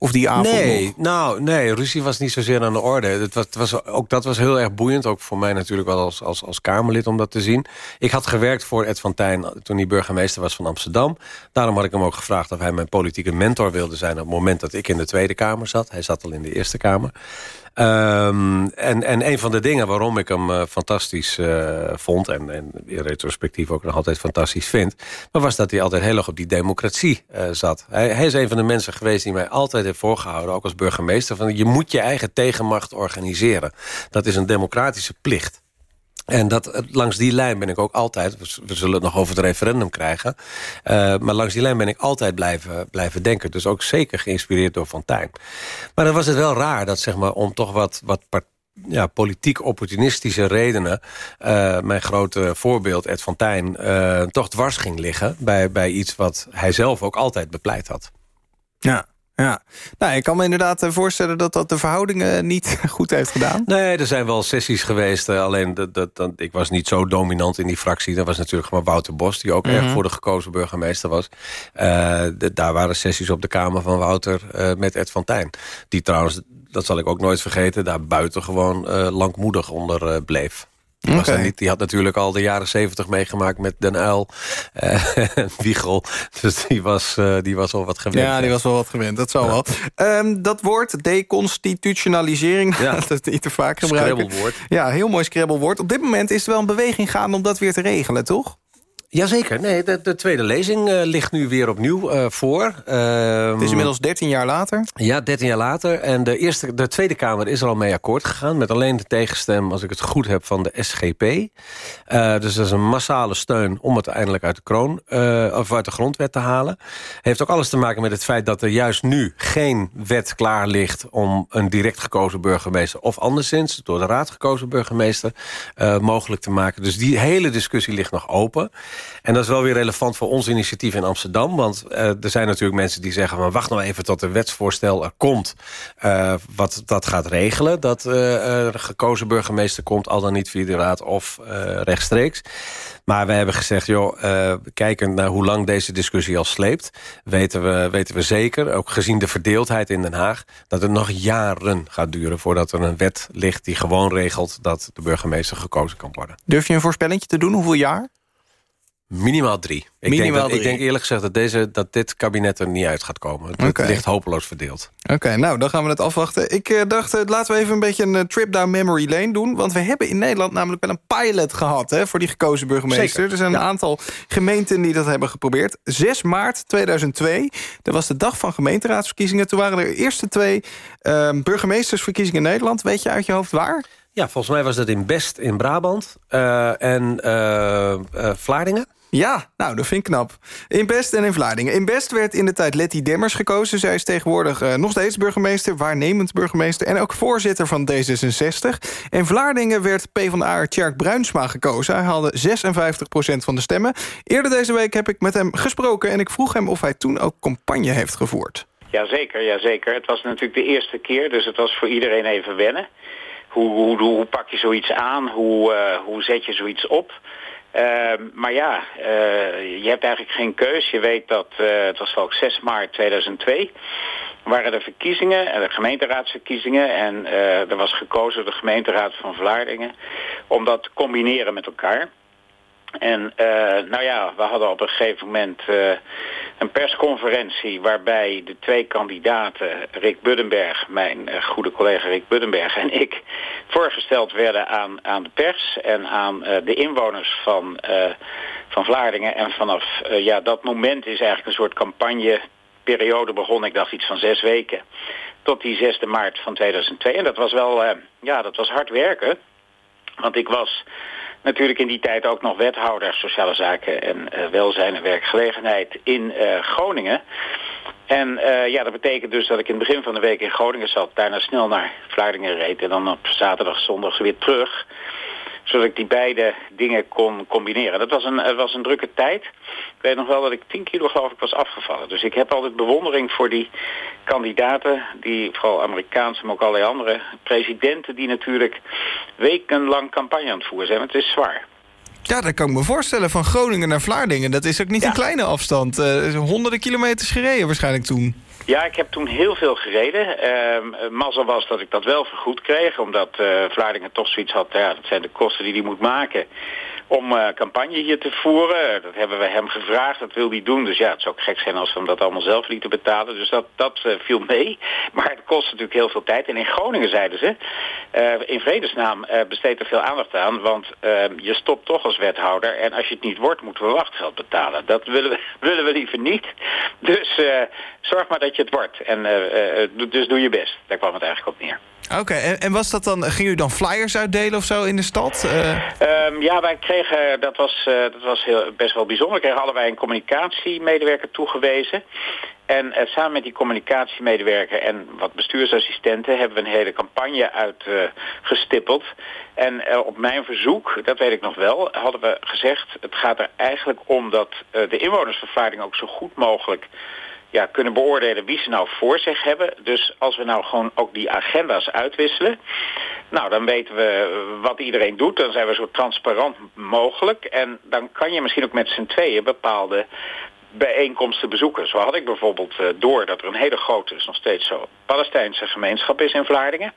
Of die avond Nee, nou, nee, ruzie was niet zozeer aan de orde. Het was, het was, ook dat was heel erg boeiend. Ook voor mij natuurlijk wel als, als, als Kamerlid om dat te zien. Ik had gewerkt voor Ed van Tijn toen hij burgemeester was van Amsterdam. Daarom had ik hem ook gevraagd of hij mijn politieke mentor wilde zijn... op het moment dat ik in de Tweede Kamer zat. Hij zat al in de Eerste Kamer. Um, en, en een van de dingen waarom ik hem uh, fantastisch uh, vond... En, en in retrospectief ook nog altijd fantastisch vind... Was dat hij altijd heel erg op die democratie uh, zat. Hij, hij, is een van de mensen geweest die mij altijd heeft voorgehouden... ook als burgemeester, van je moet je eigen tegenmacht organiseren. Dat is een democratische plicht. En dat, langs die lijn ben ik ook altijd... we zullen het nog over het referendum krijgen... Uh, maar langs die lijn ben ik altijd blijven, blijven denken. Dus ook zeker geïnspireerd door Fontijn. Maar dan was het wel raar dat zeg maar, om toch wat, wat ja, politiek opportunistische redenen... Uh, mijn grote voorbeeld, Ed Fontijn, uh, toch dwars ging liggen... Bij, bij iets wat hij zelf ook altijd bepleit had. Ja, ja, nou, ik kan me inderdaad eh, voorstellen dat dat de verhoudingen niet goed heeft gedaan. Nee, er zijn wel sessies geweest. Eh, alleen, dat, dat, dat, ik was niet zo dominant in die fractie. Dat was natuurlijk gewoon Wouter Bos, die ook mm erg voor de gekozen burgemeester was. Uh, de, daar waren sessies op de Kamer van Wouter uh, met Ed van Tijn. Die trouwens, dat zal ik ook nooit vergeten... daar buiten gewoon langmoedig onder bleef. Okay. Niet, die had natuurlijk al de jaren zeventig meegemaakt met Den Uil uh, en Wiegel. Dus die was, uh, die was al wat gewend. Ja, die was wel wat gewend, dat zal ja. wel. Um, dat woord, deconstitutionalisering, ja. dat is niet te vaak gebruiken. Ja, heel mooi scrabblewoord. Op dit moment is er wel een beweging gaande om dat weer te regelen, toch? Jazeker, nee, de, de tweede lezing uh, ligt nu weer opnieuw uh, voor. Uh, het is inmiddels 13 jaar later? Ja, 13 jaar later. En de, eerste, de Tweede Kamer is er al mee akkoord gegaan... met alleen de tegenstem, als ik het goed heb, van de SGP. dus dat is een massale steun om het eindelijk uit de, kroon, of uit de grondwet te halen. Heeft ook alles te maken met het feit dat er juist nu geen wet klaar ligt... om een direct gekozen burgemeester of anderszins... door de raad gekozen burgemeester mogelijk te maken. Dus die hele discussie ligt nog open... En dat is wel weer relevant voor ons initiatief in Amsterdam. Want eh, er zijn natuurlijk mensen die zeggen... Wacht nou even tot er wetsvoorstel er komt... Uh, wat dat gaat regelen. Dat uh, er gekozen burgemeester komt, al dan niet via de raad of rechtstreeks. Maar we hebben gezegd, joh, kijkend naar hoe lang deze discussie al sleept... Weten we, weten we zeker, ook gezien de verdeeldheid in Den Haag... dat het nog jaren gaat duren voordat er een wet ligt... die gewoon regelt dat de burgemeester gekozen kan worden. Durf je een voorspelling te doen? Hoeveel jaar? Minimaal drie. Ik, Minimaal denk dat, drie. ik denk eerlijk gezegd dat, deze, dat dit kabinet er niet uit gaat komen. Het ligt hopeloos verdeeld. Oké, nou, dan gaan we het afwachten. Ik eh, dacht, eh, laten we even een beetje een eh, trip down memory lane doen. Want we hebben in Nederland namelijk wel een pilot gehad... Hè, voor die gekozen burgemeester. Zeker, Er zijn een aantal gemeenten die dat hebben geprobeerd. 6 maart 2002, dat was de dag van gemeenteraadsverkiezingen. Toen waren er de eerste twee eh, burgemeestersverkiezingen in Nederland. Weet je uit je hoofd waar? Ja, volgens mij was dat in Best in Brabant en Vlaardingen. Ja, nou, dat vind ik knap. In Best en in Vlaardingen. In Best werd in de tijd Letty Demmers gekozen. Zij is tegenwoordig eh, nog steeds burgemeester, waarnemend burgemeester... en ook voorzitter van D66. In Vlaardingen werd PvdA Tjerk Bruinsma gekozen. Hij haalde 56% van de stemmen. Eerder deze week heb ik met hem gesproken... en ik vroeg hem of hij toen ook campagne heeft gevoerd. Jazeker, jazeker. Het was natuurlijk de eerste keer, dus het was voor iedereen even wennen. Hoe, hoe, hoe, pak je zoiets aan? Hoe, eh, hoe zet je zoiets op? Ehm, maar ja, eh, je hebt eigenlijk geen keus. Je weet dat, eh, het was wel 6 maart 2002, waren de verkiezingen, eh, de gemeenteraadsverkiezingen. En er was gekozen door de gemeenteraad van Vlaardingen om dat te combineren met elkaar. En eh, nou ja, we hadden op een gegeven moment eh, een persconferentie waarbij de twee kandidaten, Rick Buddenberg, mijn eh, goede collega Rick Buddenberg en ik, voorgesteld werden aan, aan de pers en aan de inwoners van, van Vlaardingen. En vanaf ja, dat moment is eigenlijk een soort campagneperiode begonnen, ik dacht iets van zes weken, tot die 6 maart van 2002. En dat was wel, ja, dat was hard werken. Want ik was natuurlijk in die tijd ook nog wethouder sociale zaken en eh, welzijn en werkgelegenheid in eh, Groningen. En eh, ja, dat betekent dus dat ik in het begin van de week in Groningen zat, daarna snel naar Vlaardingen reed en dan op zaterdag, zondag weer terug zodat ik die beide dingen kon combineren. Dat was een, het was een drukke tijd. Ik weet nog wel dat ik 10 kilo geloof ik was afgevallen. Dus ik heb altijd bewondering voor die kandidaten, die vooral Amerikaanse, maar ook allerlei andere presidenten, die natuurlijk wekenlang campagne aan het voeren zijn. Want het is zwaar. Ja, dat kan ik me voorstellen. Van Groningen naar Vlaardingen. Dat is ook niet Ja. een kleine afstand. Eh, honderden kilometers gereden waarschijnlijk toen. Ja, ik heb toen heel veel gereden. Ehm mazzel was dat ik dat wel vergoed kreeg, omdat eh, Vlaardingen toch zoiets had, ja, dat zijn de kosten die hij moet maken om eh, campagne hier te voeren. Dat hebben we hem gevraagd, dat wil hij doen. Dus ja, het zou ook gek zijn als we hem dat allemaal zelf lieten betalen. Dus dat, dat eh, viel mee. Maar het kost natuurlijk heel veel tijd. En in Groningen zeiden ze, eh, in vredesnaam eh, besteed er veel aandacht aan, want eh, je stopt toch als wethouder en als je het niet wordt, moeten we wachtgeld betalen. Dat willen we, willen we liever niet. Dus eh, zorg maar dat je het wordt. En eh, eh, dus doe je best. Daar kwam het eigenlijk op neer. Oké, en, en was dat dan, ging u dan flyers uitdelen of zo in de stad? Eh, Ehm, ja, wij kregen, dat was, eh, dat was heel, best wel bijzonder, kregen allebei een communicatiemedewerker toegewezen. En eh, samen met die communicatiemedewerker en wat bestuursassistenten hebben we een hele campagne uitgestippeld. en eh, op mijn verzoek, dat weet ik nog wel, hadden we gezegd... het gaat er eigenlijk om dat de inwonersverklaring ook zo goed mogelijk ja, kunnen beoordelen wie ze nou voor zich hebben. Dus als we nou gewoon ook die agenda's uitwisselen... nou, dan weten we wat iedereen doet. Dan zijn we zo transparant mogelijk. En dan kan je misschien ook met z'n tweeën bepaalde bijeenkomsten bezoeken. Zo had ik bijvoorbeeld eh, door dat er een hele grote, is nog steeds zo... Palestijnse gemeenschap is in Vlaardingen.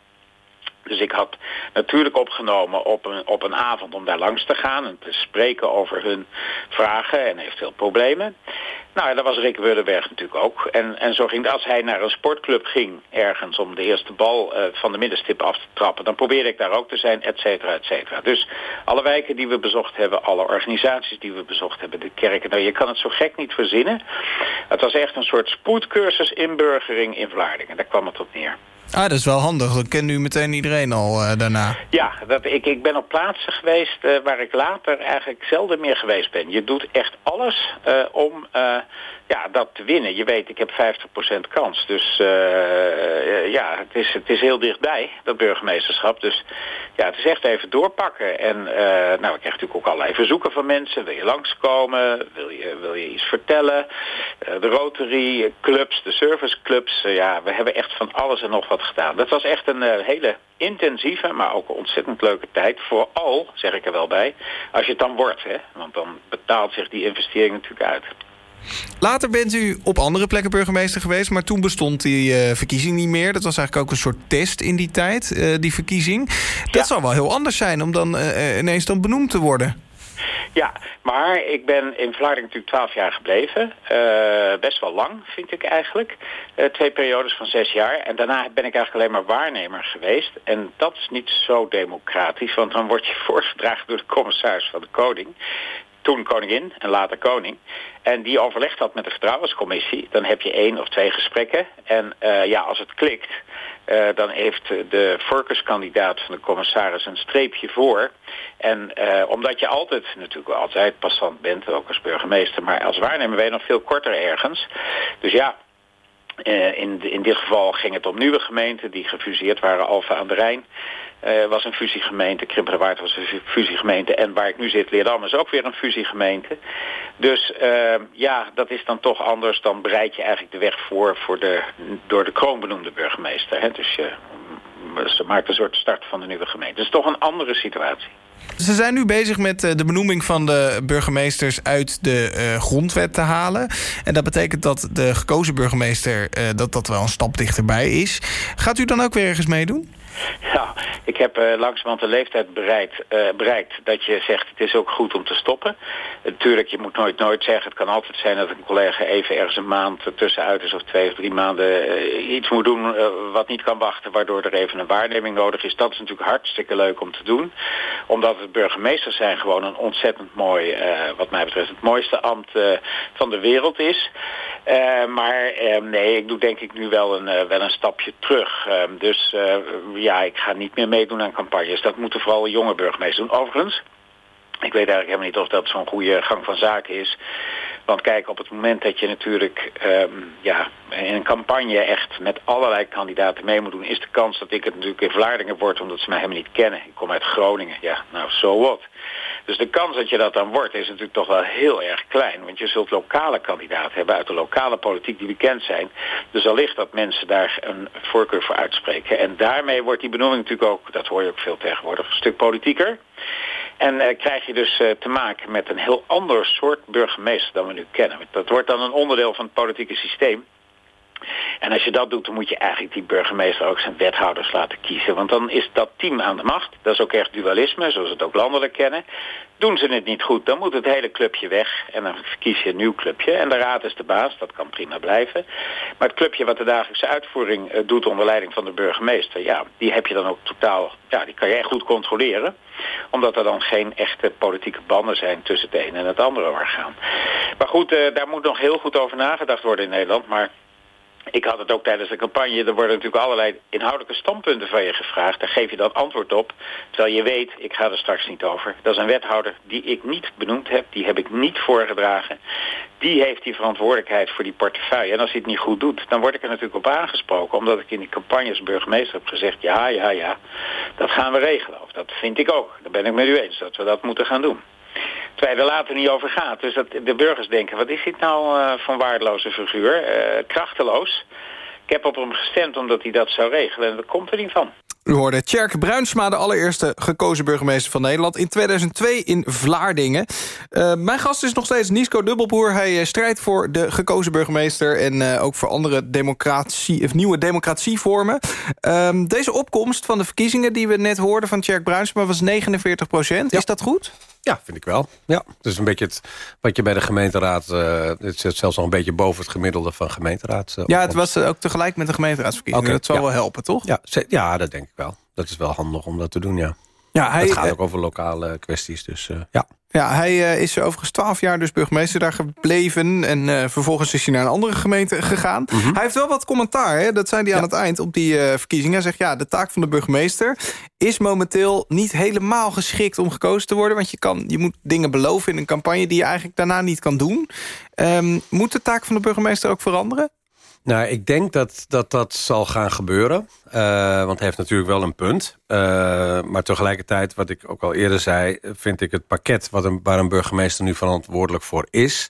Dus ik had natuurlijk opgenomen op een, op een avond om daar langs te gaan... en te spreken over hun vragen en eventueel problemen. Nou, en dat was Rick Wurdenberg natuurlijk ook. En, en zo ging het, als hij naar een sportclub ging ergens... om de eerste bal eh, van de middenstip af te trappen... dan probeerde ik daar ook te zijn, et cetera, et cetera. Dus alle wijken die we bezocht hebben, alle organisaties die we bezocht hebben... de kerken, nou, je kan het zo gek niet verzinnen. Het was echt een soort spoedcursus inburgering in Vlaardingen. Daar kwam het op neer. Ah, dat is wel handig. Dan kent nu meteen iedereen al eh, daarna. Ja, dat, ik, ik ben op plaatsen geweest eh, waar ik later eigenlijk zelden meer geweest ben. Je doet echt alles eh, om ja, dat te winnen. Je weet, ik heb 50% kans. Dus uh, ja, het is, het is heel dichtbij, dat burgemeesterschap. Dus ja, het is echt even doorpakken. En uh, nou, ik krijg natuurlijk ook allerlei verzoeken van mensen. Wil je langskomen? Wil je, wil je iets vertellen? De Rotary, clubs, de serviceclubs. ja, we hebben echt van alles en nog wat gedaan. Dat was echt een hele intensieve, maar ook een ontzettend leuke tijd. Vooral, zeg ik er wel bij, als je het dan wordt. Hè? Want dan betaalt zich die investering natuurlijk uit. Later bent u op andere plekken burgemeester geweest... maar toen bestond die uh, verkiezing niet meer. Dat was eigenlijk ook een soort test in die tijd, uh, die verkiezing. Dat ja. zou wel heel anders zijn om dan uh, ineens dan benoemd te worden. Ja, maar ik ben in Vlaardingen natuurlijk twaalf jaar gebleven. best wel lang, vind ik eigenlijk. twee periodes van zes jaar. En daarna ben ik eigenlijk alleen maar waarnemer geweest. En dat is niet zo democratisch, want dan word je voorgedragen door de commissaris van de koning toen koningin en later koning. En die overlegt dat met de vertrouwenscommissie. Dan heb je één of twee gesprekken. En uh, ja, als het klikt, uh, dan heeft de voorkeurskandidaat van de commissaris een streepje voor. En uh, omdat je altijd, natuurlijk altijd passant bent, ook als burgemeester... maar als waarnemer ben je nog veel korter ergens. Dus ja, in, in dit geval ging het om nieuwe gemeenten die gefuseerd waren. Alfa aan de Rijn uh, was een fusiegemeente, Krimpenerwaard was een fusiegemeente... en waar ik nu zit, Leerdam, is ook weer een fusiegemeente. Dus uh, ja, dat is dan toch anders. Dan bereid je eigenlijk de weg voor, voor de door de kroon benoemde burgemeester. Hè? Dus je, ze maakt een soort start van de nieuwe gemeente. Het is toch een andere situatie. Ze zijn nu bezig met de benoeming van de burgemeesters uit de uh, grondwet te halen. En dat betekent dat de gekozen burgemeester dat dat wel een stap dichterbij is. Gaat u dan ook weer ergens meedoen? Ja, ik heb uh, langzamerhand de leeftijd bereikt, uh, bereikt dat je zegt het is ook goed om te stoppen. Natuurlijk, je moet nooit nooit zeggen. Het kan altijd zijn dat een collega even ergens een maand tussenuit is of twee of drie maanden uh, iets moet doen wat niet kan wachten, waardoor er even een waarneming nodig is. Dat is natuurlijk hartstikke leuk om te doen. Omdat het burgemeesters zijn gewoon een ontzettend mooi, wat mij betreft, het mooiste ambt van de wereld is. Maar nee, ik doe denk ik nu wel een, wel een stapje terug. dus ja, ik ga niet meer meedoen aan campagnes. Dat moeten vooral jonge burgemeesters doen. Overigens, ik weet eigenlijk helemaal niet of dat zo'n goede gang van zaken is. Want kijk, op het moment dat je natuurlijk um, ja, in een campagne echt met allerlei kandidaten mee moet doen... is de kans dat ik het natuurlijk in Vlaardingen word omdat ze mij helemaal niet kennen. Ik kom uit Groningen. Ja, nou, so what. Dus de kans dat je dat dan wordt is natuurlijk toch wel heel erg klein. Want je zult lokale kandidaten hebben uit de lokale politiek die bekend zijn. Dus allicht dat mensen daar een voorkeur voor uitspreken. En daarmee wordt die benoeming natuurlijk ook, dat hoor je ook veel tegenwoordig, een stuk politieker. En uh, krijg je dus uh, te maken met een heel ander soort burgemeester dan we nu kennen. Dat wordt dan een onderdeel van het politieke systeem. En als je dat doet, dan moet je eigenlijk die burgemeester ook zijn wethouders laten kiezen. Want dan is dat team aan de macht. Dat is ook echt dualisme, zoals we het ook landelijk kennen. Doen ze het niet goed, dan moet het hele clubje weg. En dan kies je een nieuw clubje. En de raad is de baas, dat kan prima blijven. Maar het clubje wat de dagelijkse uitvoering uh, doet onder leiding van de burgemeester... ja, die heb je dan ook totaal, ja, die kan je echt goed controleren. Omdat er dan geen echte politieke banden zijn tussen het ene en het andere orgaan. Maar goed, uh, daar moet nog heel goed over nagedacht worden in Nederland. Maar ik had het ook tijdens de campagne. Er worden natuurlijk allerlei inhoudelijke standpunten van je gevraagd. Daar geef je dan antwoord op. Terwijl je weet, ik ga er straks niet over. Dat is een wethouder die ik niet benoemd heb. Die heb ik niet voorgedragen. Die heeft die verantwoordelijkheid voor die portefeuille. En als hij het niet goed doet, dan word ik er natuurlijk op aangesproken. Omdat ik in die campagne als burgemeester heb gezegd... ja, ja, ja, dat gaan we regelen. Of dat vind ik ook. Daar ben ik met u eens dat we dat moeten gaan doen. Terwijl er later niet over gaat. Dus dat de burgers denken, wat is dit nou uh, van waardeloze figuur? Uh, krachteloos. Ik heb op hem gestemd omdat hij dat zou regelen en dat komt er niet van. U hoorde Tjerk Bruinsma, de allereerste gekozen burgemeester van Nederland... in 2002 in Vlaardingen. Uh, mijn gast is nog steeds Nisco Dubbelboer. Hij strijdt voor de gekozen burgemeester... en uh, ook voor andere democratie, of nieuwe democratievormen. Uh, deze opkomst van de verkiezingen die we net hoorden van Tjerk Bruinsma... was 49 procent. Ja. Is dat goed? Ja, vind ik wel. Ja, is een beetje het, wat je bij de gemeenteraad... Uh, het zit zelfs nog een beetje boven het gemiddelde van gemeenteraad. Uh, ja, het was uh, ook tegelijk met de gemeenteraadsverkiezingen. Okay, dat zal ja. wel helpen, toch? Ja, ja, dat denk ik wel. Dat is wel handig om dat te doen, ja. ja hij, gaat ook over lokale kwesties, dus ja. Ja, hij uh, is overigens twaalf jaar dus burgemeester daar gebleven... en uh, vervolgens is hij naar een andere gemeente gegaan. Mm -hmm. Hij heeft wel wat commentaar, hè? dat zei hij ja. aan het eind op die uh, verkiezingen. Hij zegt, ja, de taak van de burgemeester is momenteel niet helemaal geschikt om gekozen te worden... want je, kan, je moet dingen beloven in een campagne die je eigenlijk daarna niet kan doen. Um, moet de taak van de burgemeester ook veranderen? Nou, ik denk dat dat, dat zal gaan gebeuren. Uh, want hij heeft natuurlijk wel een punt. Uh, maar tegelijkertijd, wat ik ook al eerder zei... vind ik het pakket wat een, waar een burgemeester nu verantwoordelijk voor is...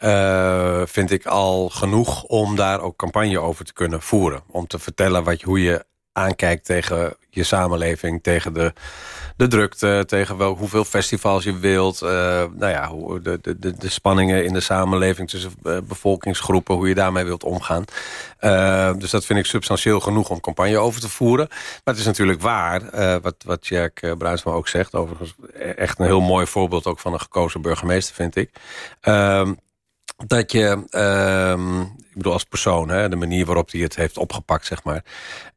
Uh, vind ik al genoeg om daar ook campagne over te kunnen voeren. Om te vertellen wat, hoe je aankijkt tegen je samenleving, tegen de, de drukte, tegen wel, hoeveel festivals je wilt. Uh, nou ja, hoe, de, de, de spanningen in de samenleving tussen uh, bevolkingsgroepen, hoe je daarmee wilt omgaan. Uh, dus dat vind ik substantieel genoeg om campagne over te voeren. Maar het is natuurlijk waar, wat, wat Jack Bruinsma ook zegt. Overigens echt een heel mooi voorbeeld ook van een gekozen burgemeester, vind ik. Ehm, dat je, uh, ik bedoel als persoon, hè, de manier waarop hij het heeft opgepakt, zeg maar.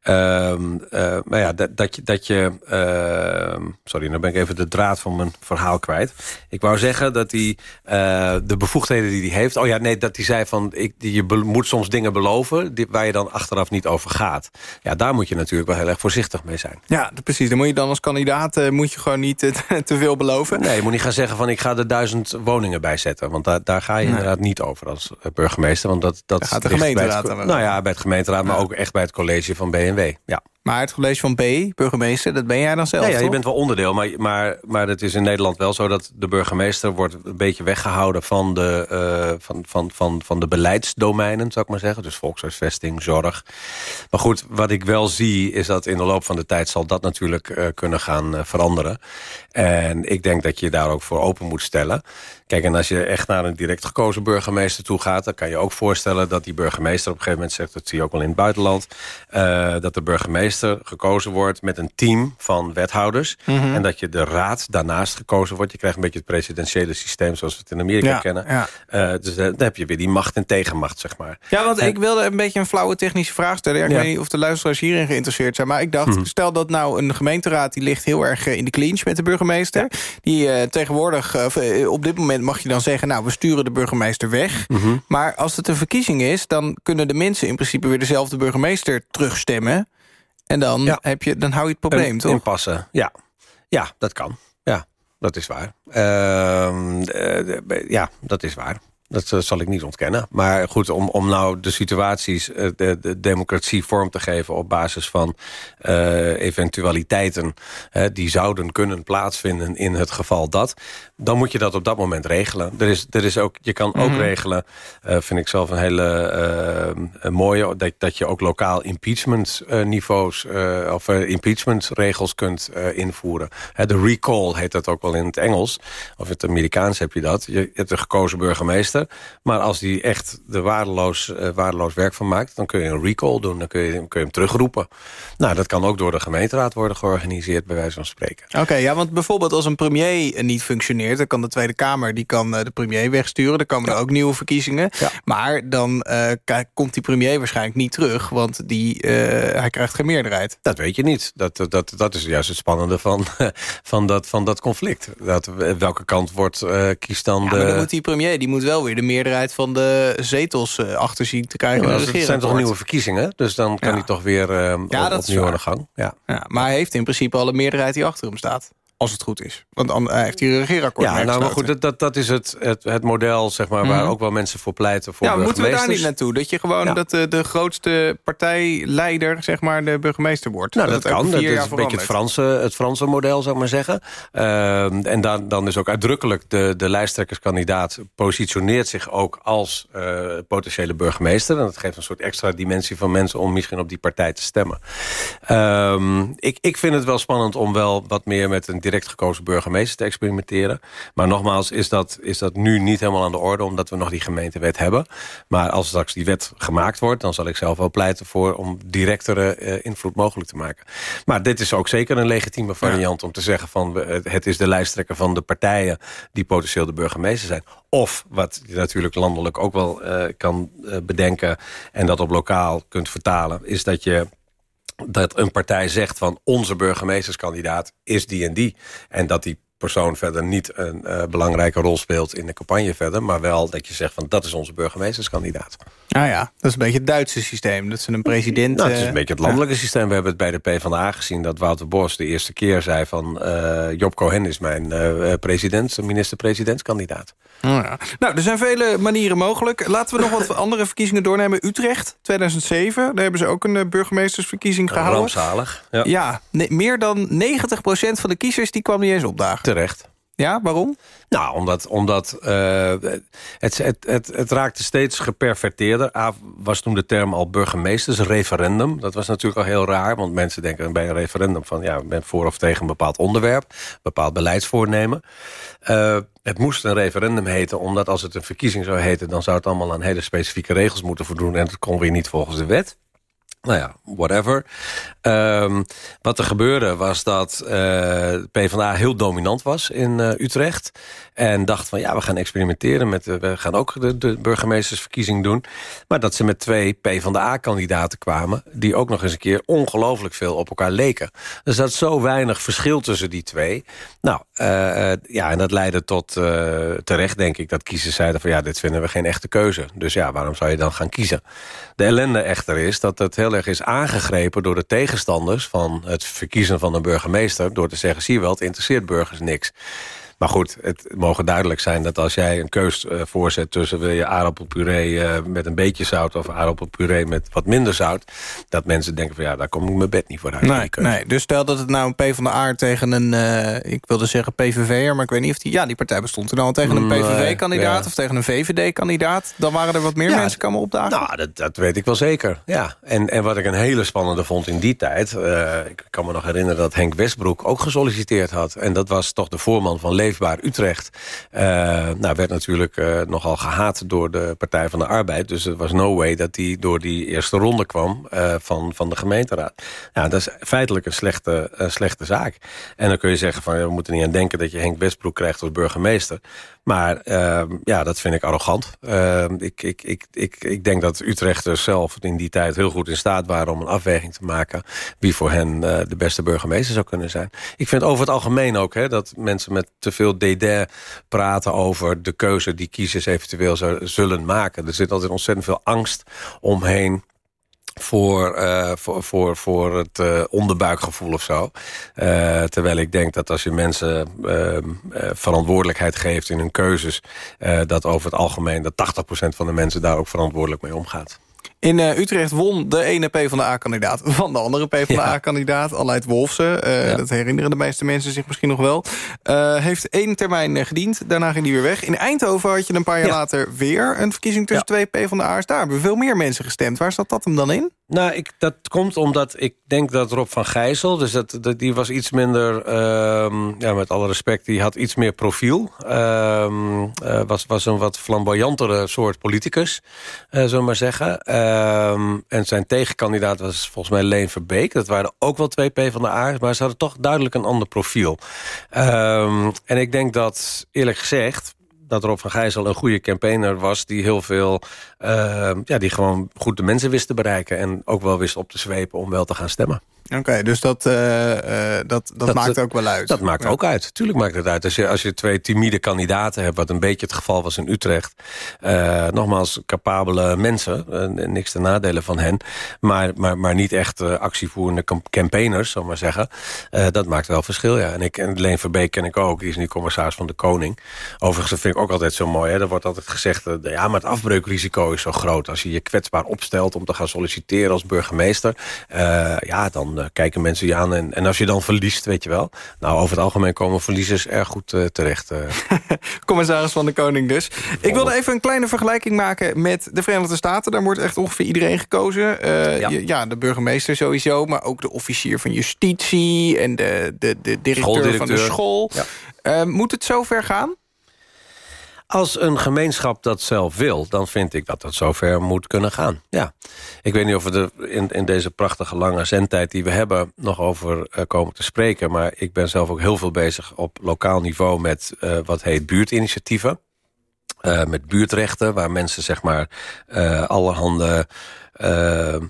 Uh, uh, maar ja, dat, dat je, dat je uh, sorry, nu ben ik even de draad van mijn verhaal kwijt. Ik wou zeggen dat hij uh, de bevoegdheden die hij heeft, oh ja, nee, dat hij zei van, ik, je moet soms dingen beloven die, waar je dan achteraf niet over gaat. Ja, daar moet je natuurlijk wel heel erg voorzichtig mee zijn. Ja, precies. Dan moet je dan als kandidaat uh, moet je gewoon niet te, te veel beloven. Nee, je moet niet gaan zeggen van, ik ga er duizend woningen bij zetten, want daar, daar ga je nee. inderdaad niet over als burgemeester, want dat, dat gaat de gemeenteraad het, Nou ja, bij het gemeenteraad, maar ook echt bij het college van BNW. Ja. Maar het college van B, burgemeester, dat ben jij dan zelf, ja, ja, je bent wel onderdeel, maar, maar, maar het is in Nederland wel zo... dat de burgemeester wordt een beetje weggehouden van de, uh, van, van, van, van de beleidsdomeinen, zou ik maar zeggen. Dus volkshuisvesting, zorg. Maar goed, wat ik wel zie, is dat in de loop van de tijd... zal dat natuurlijk uh, kunnen gaan uh, veranderen. En ik denk dat je daar ook voor open moet stellen. Kijk, en als je echt naar een direct gekozen burgemeester toe gaat... dan kan je ook voorstellen dat die burgemeester op een gegeven moment zegt... dat zie je ook wel in het buitenland... dat de burgemeester gekozen wordt met een team van wethouders. Mm -hmm. En dat je de raad daarnaast gekozen wordt. Je krijgt een beetje het presidentiële systeem zoals we het in Amerika ja, kennen. Ja. Uh, dus dan heb je weer die macht en tegenmacht, zeg maar. Ja, want en, ik wilde een beetje een flauwe technische vraag stellen. Ja, ik weet niet of de luisteraars hierin geïnteresseerd zijn. Maar ik dacht, Mhm. stel dat nou een gemeenteraad... die ligt heel erg eh, in de clinch met de burgemeester. Die eh, tegenwoordig, eh, eh, op dit moment mag je dan zeggen... nou, we sturen de burgemeester weg. Mhm. Maar als het een verkiezing is... dan kunnen de mensen in principe weer dezelfde burgemeester terugstemmen. En dan, Ja. heb je, dan hou je het probleem, een toch? Inpassen, ja. Ja, dat kan. Ja, dat is waar. Ehm, eh, ja, dat is waar. Dat eh, zal ik niet ontkennen. Maar goed, om, om nou de situaties, eh, de, de democratie vorm te geven... op basis van eh, eventualiteiten hè, die zouden kunnen plaatsvinden... in het geval dat, dan moet je dat op dat moment regelen. Er is, er is ook, je kan ook Mhm. regelen, vind ik zelf een hele een mooie... Dat, dat je ook lokaal impeachment niveaus of impeachment regels kunt invoeren. Hè, de recall heet dat ook wel in het Engels. Of in het Amerikaans heb je dat. Je hebt een gekozen burgemeester. Maar als die echt er waardeloos, eh, waardeloos werk van maakt... dan kun je een recall doen. Dan kun je, kun je hem terugroepen. Nou, dat kan ook door de gemeenteraad worden georganiseerd... bij wijze van spreken. Oké, ja, want bijvoorbeeld als een premier niet functioneert... dan kan de Tweede Kamer die kan, eh, de premier wegsturen. Dan komen er ook nieuwe verkiezingen. Ja. Maar dan eh, komt die premier waarschijnlijk niet terug... want die, hij krijgt geen meerderheid. Dat weet je niet. Dat, dat, dat is juist het spannende van, van, dat, van dat conflict. Dat, welke kant wordt, kiest dan Ja, de... maar dan moet die premier die moet wel weer de meerderheid van de zetels eh, achter zien te krijgen. Ja, het zijn toch nieuwe verkiezingen? Dus dan kan hij toch weer Ja, op- dat is opnieuw aan de gang. Ja. Ja, maar hij heeft in principe al een meerderheid die achter hem staat. Als het goed is. Want dan, hij heeft hier een regeerakkoord Ja, nou, maar goed, dat, dat, dat is het, het, het model zeg maar, waar Mhm. ook wel mensen voor pleiten. Voor Ja, moeten we daar niet naartoe? Dat je gewoon Ja. dat de, de grootste partijleider, zeg maar, de burgemeester wordt. Nou, dat, kan. Dat is een beetje het. Franse, het Franse model, zou ik maar zeggen. Ehm, en dan, dan is ook uitdrukkelijk de, de lijsttrekkerskandidaat... positioneert zich ook als eh, potentiële burgemeester. En dat geeft een soort extra dimensie van mensen... om misschien op die partij te stemmen. Ehm, ik, ik vind het wel spannend om wel wat meer... met een direct gekozen burgemeester te experimenteren. Maar nogmaals, is dat, is dat nu niet helemaal aan de orde... omdat we nog die gemeentewet hebben. Maar als straks die wet gemaakt wordt... dan zal ik zelf wel pleiten voor om directere eh, invloed mogelijk te maken. Maar dit is ook zeker een legitieme variant om te zeggen... van het is de lijsttrekker van de partijen... die potentieel de burgemeester zijn. Of, wat je natuurlijk landelijk ook wel eh, kan eh, bedenken... en dat op lokaal kunt vertalen... is dat je dat een partij zegt van onze burgemeesterskandidaat is die en die. En dat die persoon verder niet een eh, belangrijke rol speelt in de campagne verder. Maar wel dat je zegt van dat is onze burgemeesterskandidaat. Ah ja, dat is een beetje het Duitse systeem. Dat ze een president... Nou, het is eh, een beetje het landelijke systeem. We hebben het bij de PvdA gezien dat Wouter Bos de eerste keer zei van... eh, Job Cohen is mijn eh president, minister-presidentskandidaat. Oh ja. Nou, er zijn vele manieren mogelijk. Laten we nog wat andere verkiezingen doornemen. Utrecht, 2007. Daar hebben ze ook een eh, burgemeestersverkiezing gehouden. Rampzalig. Ja. Ja, meer dan 90% van de kiezers die kwam niet eens opdagen. Terecht. Ja, waarom? Nou, omdat, omdat eh, het, het, het, het raakte steeds geperverteerder. A, was toen de term al burgemeestersreferendum. Dat was natuurlijk al heel raar, want mensen denken bij een referendum van... ja, ben voor of tegen een bepaald onderwerp, een bepaald beleidsvoornemen. Eh, het moest een referendum heten, omdat als het een verkiezing zou heten... dan zou het allemaal aan hele specifieke regels moeten voldoen... en dat kon weer niet volgens de wet. Nou ja, whatever. Ehm, wat er gebeurde was dat eh PvdA heel dominant was in eh, Utrecht. En dacht van ja, we gaan experimenteren. Met, de- we gaan ook de, de burgemeestersverkiezing doen. Maar dat ze met twee PvdA-kandidaten kwamen... die ook nog eens een keer ongelooflijk veel op elkaar leken. Er zat zo weinig verschil tussen die twee. Nou, eh, ja, en dat leidde tot terecht, denk ik... dat kiezers zeiden van ja, dit vinden we geen echte keuze. Dus ja, waarom zou je dan gaan kiezen? De ellende echter is dat het heel is aangegrepen... door de tegenstanders van het verkiezen van een burgemeester... door te zeggen, zie wel, het interesseert burgers niks. Maar goed, het mogen duidelijk zijn dat als jij een keus eh, voorzet... tussen wil je aardappelpuree eh, met een beetje zout... of aardappelpuree met wat minder zout... dat mensen denken van ja, daar kom ik mijn bed niet voor uit. Nee, nee, dus stel dat het nou een P van de Aard tegen een, eh, ik wilde zeggen PVV'er, maar ik weet niet of die, ja, die partij bestond toen al tegen een Nee, PVV-kandidaat ja. of tegen een VVD-kandidaat, dan waren er wat meer Ja, mensen komen opdagen. Nou, dat, dat weet ik wel zeker. Ja. En, en wat ik een hele spannende vond in die tijd... ik kan me nog herinneren dat Henk Westbroek ook gesolliciteerd had. En dat was toch de voorman van Leefbaar Utrecht. Eh, nou, werd natuurlijk eh, nogal gehaat door de Partij van de Arbeid. Dus er was no way dat hij door die eerste ronde kwam eh, van, van de gemeenteraad. Nou, dat is feitelijk een slechte, slechte zaak. En dan kun je zeggen van... we moeten niet aan denken dat je Henk Westbroek krijgt als burgemeester. Maar eh, ja, dat vind ik arrogant. Eh, ik, ik, ik, ik, ik denk dat Utrechters zelf in die tijd heel goed in staat waren... om een afweging te maken wie voor hen eh, de beste burgemeester zou kunnen zijn. Ik vind over het algemeen ook hè, dat mensen met te veel dédain praten... over de keuze die kiezers eventueel zullen maken. Er zit altijd ontzettend veel angst omheen voor, eh, voor, voor, voor het eh, onderbuikgevoel of zo. Eh, terwijl ik denk dat als je mensen eh, eh, verantwoordelijkheid geeft in hun keuzes... dat over het algemeen dat 80% van de mensen daar ook verantwoordelijk mee omgaat. In eh, Utrecht won de ene PvdA-kandidaat van de andere PvdA-kandidaat, Aleid Wolfsen. Eh, Ja. Dat herinneren de meeste mensen zich misschien nog wel. Eh, heeft één termijn gediend, daarna ging die weer weg. In Eindhoven had je een paar jaar Ja. later weer een verkiezing tussen twee PvdA'ers. Daar hebben veel meer mensen gestemd. Waar zat dat hem dan in? Nou, ik, dat komt omdat ik denk dat Rob van Gijzel... dus dat, die was iets minder, ehm, ja, met alle respect... die had iets meer profiel. Ehm, eh, was, was een wat flamboyantere soort politicus, eh zullen we maar zeggen. Ehm, en zijn tegenkandidaat was volgens mij Leen Verbeek. Dat waren ook wel twee P van de Aard, maar ze hadden toch duidelijk een ander profiel. En ik denk dat, eerlijk gezegd dat Rob van Gijzel een goede campaigner was... die heel veel, eh, ja, die gewoon goed de mensen wist te bereiken... en ook wel wist op te zwepen om wel te gaan stemmen. Oké, dus dat, eh, eh, dat, dat, maakt ook wel uit. Dat maakt Ja. ook uit. Tuurlijk maakt het uit. Als je, als je twee timide kandidaten hebt... wat een beetje het geval was in Utrecht... eh, nogmaals, capabele mensen. niks te nadelen van hen. Maar, maar, maar niet echt actievoerende cam- campaigners, zal maar zeggen. Dat maakt wel verschil, ja. En, ik, en Leen Verbeek ken ik ook. Die is nu commissaris van de Koning. Overigens, dat vind ik ook altijd zo mooi. Hè. Er wordt altijd gezegd... ja, maar het afbreukrisico is zo groot. Als je je kwetsbaar opstelt om te gaan solliciteren als burgemeester... ja, dan eh, kijken mensen je aan. En, en als je dan verliest, weet je wel. Nou, over het algemeen komen verliezers erg goed eh, terecht. eh. Commissaris van de Koning dus. Ik wilde even een kleine vergelijking maken met de Verenigde Staten. Daar wordt echt ongeveer iedereen gekozen. Ja. je- ja, de burgemeester sowieso, maar ook de officier van justitie... en de, de, de directeur van de school. Ja. Moet het zover gaan? Als een gemeenschap dat zelf wil, dan vind ik dat dat zover moet kunnen gaan. Ja. Ik weet niet of we er in, in deze prachtige lange zendtijd die we hebben... nog over eh, komen te spreken. Maar ik ben zelf ook heel veel bezig op lokaal niveau... met eh, wat heet buurtinitiatieven. Eh, met buurtrechten, waar mensen zeg maar allerhande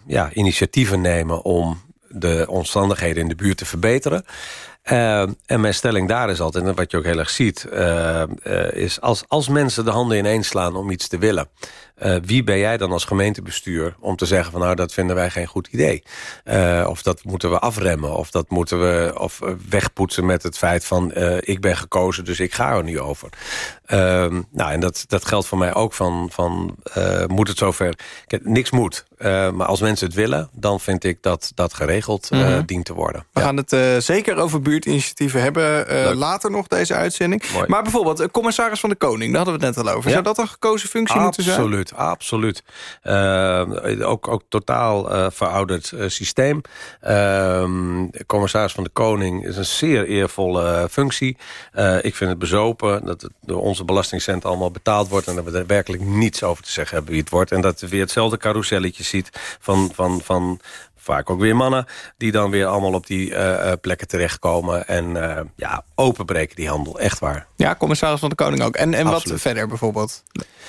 ja, initiatieven nemen... om de omstandigheden in de buurt te verbeteren. Uh, en mijn stelling daar is altijd, en wat je ook heel erg ziet... Uh, uh, is als, als mensen de handen ineens slaan om iets te willen... wie ben jij dan als gemeentebestuur om te zeggen... van nou, dat vinden wij geen goed idee. of dat moeten we afremmen. Of dat moeten we of wegpoetsen met het feit van... ik ben gekozen, dus ik ga er niet over. Ehm, nou, en dat, dat geldt voor mij ook van... van moet het zover... Kijk, niks moet. maar als mensen het willen, dan vind ik dat dat geregeld mm -hmm. dient te worden. We ja. gaan het zeker over buurtinitiatieven hebben later nog deze uitzending. Mooi. Maar bijvoorbeeld, commissaris van de Koning, daar hadden we het net al over. Ja. Zou dat een gekozen functie absoluut, moeten zijn? Absoluut, absoluut. Uh, ook, ook totaal verouderd systeem. Ehm, commissaris van de Koning is een zeer eervolle functie. ik vind het bezopen dat het door onze belastingcent allemaal betaald wordt... en dat we er werkelijk niets over te zeggen hebben wie het wordt. En dat we weer hetzelfde carouselletje ziet van... van, van vaak ook weer mannen... die dan weer allemaal op die uh, plekken terechtkomen... en uh, ja, openbreken die handel, echt waar. Ja, commissaris van de Koning ook. En, en wat verder bijvoorbeeld?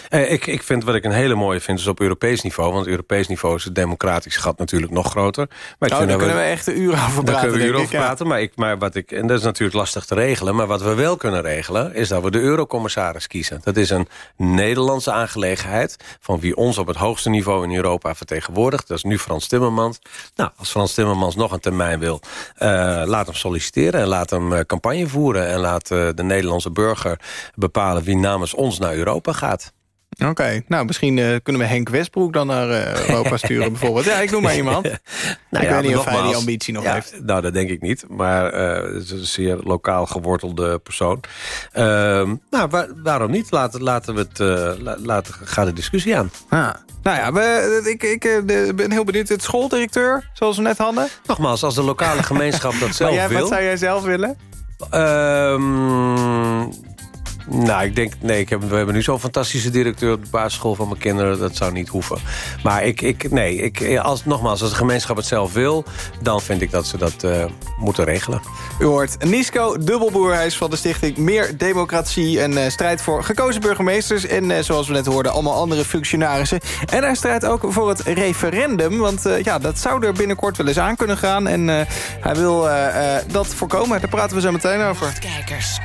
Uh, ik, ik vind wat ik een hele mooie vind, is op Europees niveau. Want Europees niveau is het democratisch gat natuurlijk nog groter. Maar ik oh, daar kunnen we echt een uur over praten. Daar kunnen we uur over ik, praten. Maar, ik, maar wat ik, en dat is natuurlijk lastig te regelen. Maar wat we wel kunnen regelen, is dat we de eurocommissaris kiezen. Dat is een Nederlandse aangelegenheid... van wie ons op het hoogste niveau in Europa vertegenwoordigt. Dat is nu Frans Timmermans. Nou, als Frans Timmermans nog een termijn wil... Uh, laat hem solliciteren en laat hem uh, campagne voeren... en laat uh, de Nederlandse burger bepalen wie namens ons naar Europa gaat. Oké, okay. nou misschien uh, kunnen we Henk Westbroek dan naar uh, Europa sturen bijvoorbeeld. Ja, ik noem maar iemand. nou, ik ja, weet niet of hij die ambitie nog ja, heeft. Nou, dat denk ik niet. Maar uh, het is een zeer lokaal gewortelde persoon. Ehm, nou, waar, waarom niet? Laten, laten we het, la, laten, ga de discussie aan. Ah. Nou ja, we, ik, ik de, ben heel benieuwd. Het schooldirecteur, zoals we net hadden. Nogmaals, als de lokale gemeenschap dat zelf jij, wil... Wat zou jij zelf willen? Um, nou, ik denk, nee, ik heb, we hebben nu zo'n fantastische directeur op de basisschool van mijn kinderen. Dat zou niet hoeven. Maar ik, ik nee, ik, als, nogmaals, als de gemeenschap het zelf wil, dan vind ik dat ze dat uh, moeten regelen. U hoort Nisco Dubbelboer, hij is van de stichting Meer Democratie en uh, strijd voor gekozen burgemeesters. En uh, zoals we net hoorden, allemaal andere functionarissen. En hij strijdt ook voor het referendum, want ja, dat zou er binnenkort wel eens aan kunnen gaan. En hij wil dat voorkomen, daar praten we zo meteen over. Kijkers.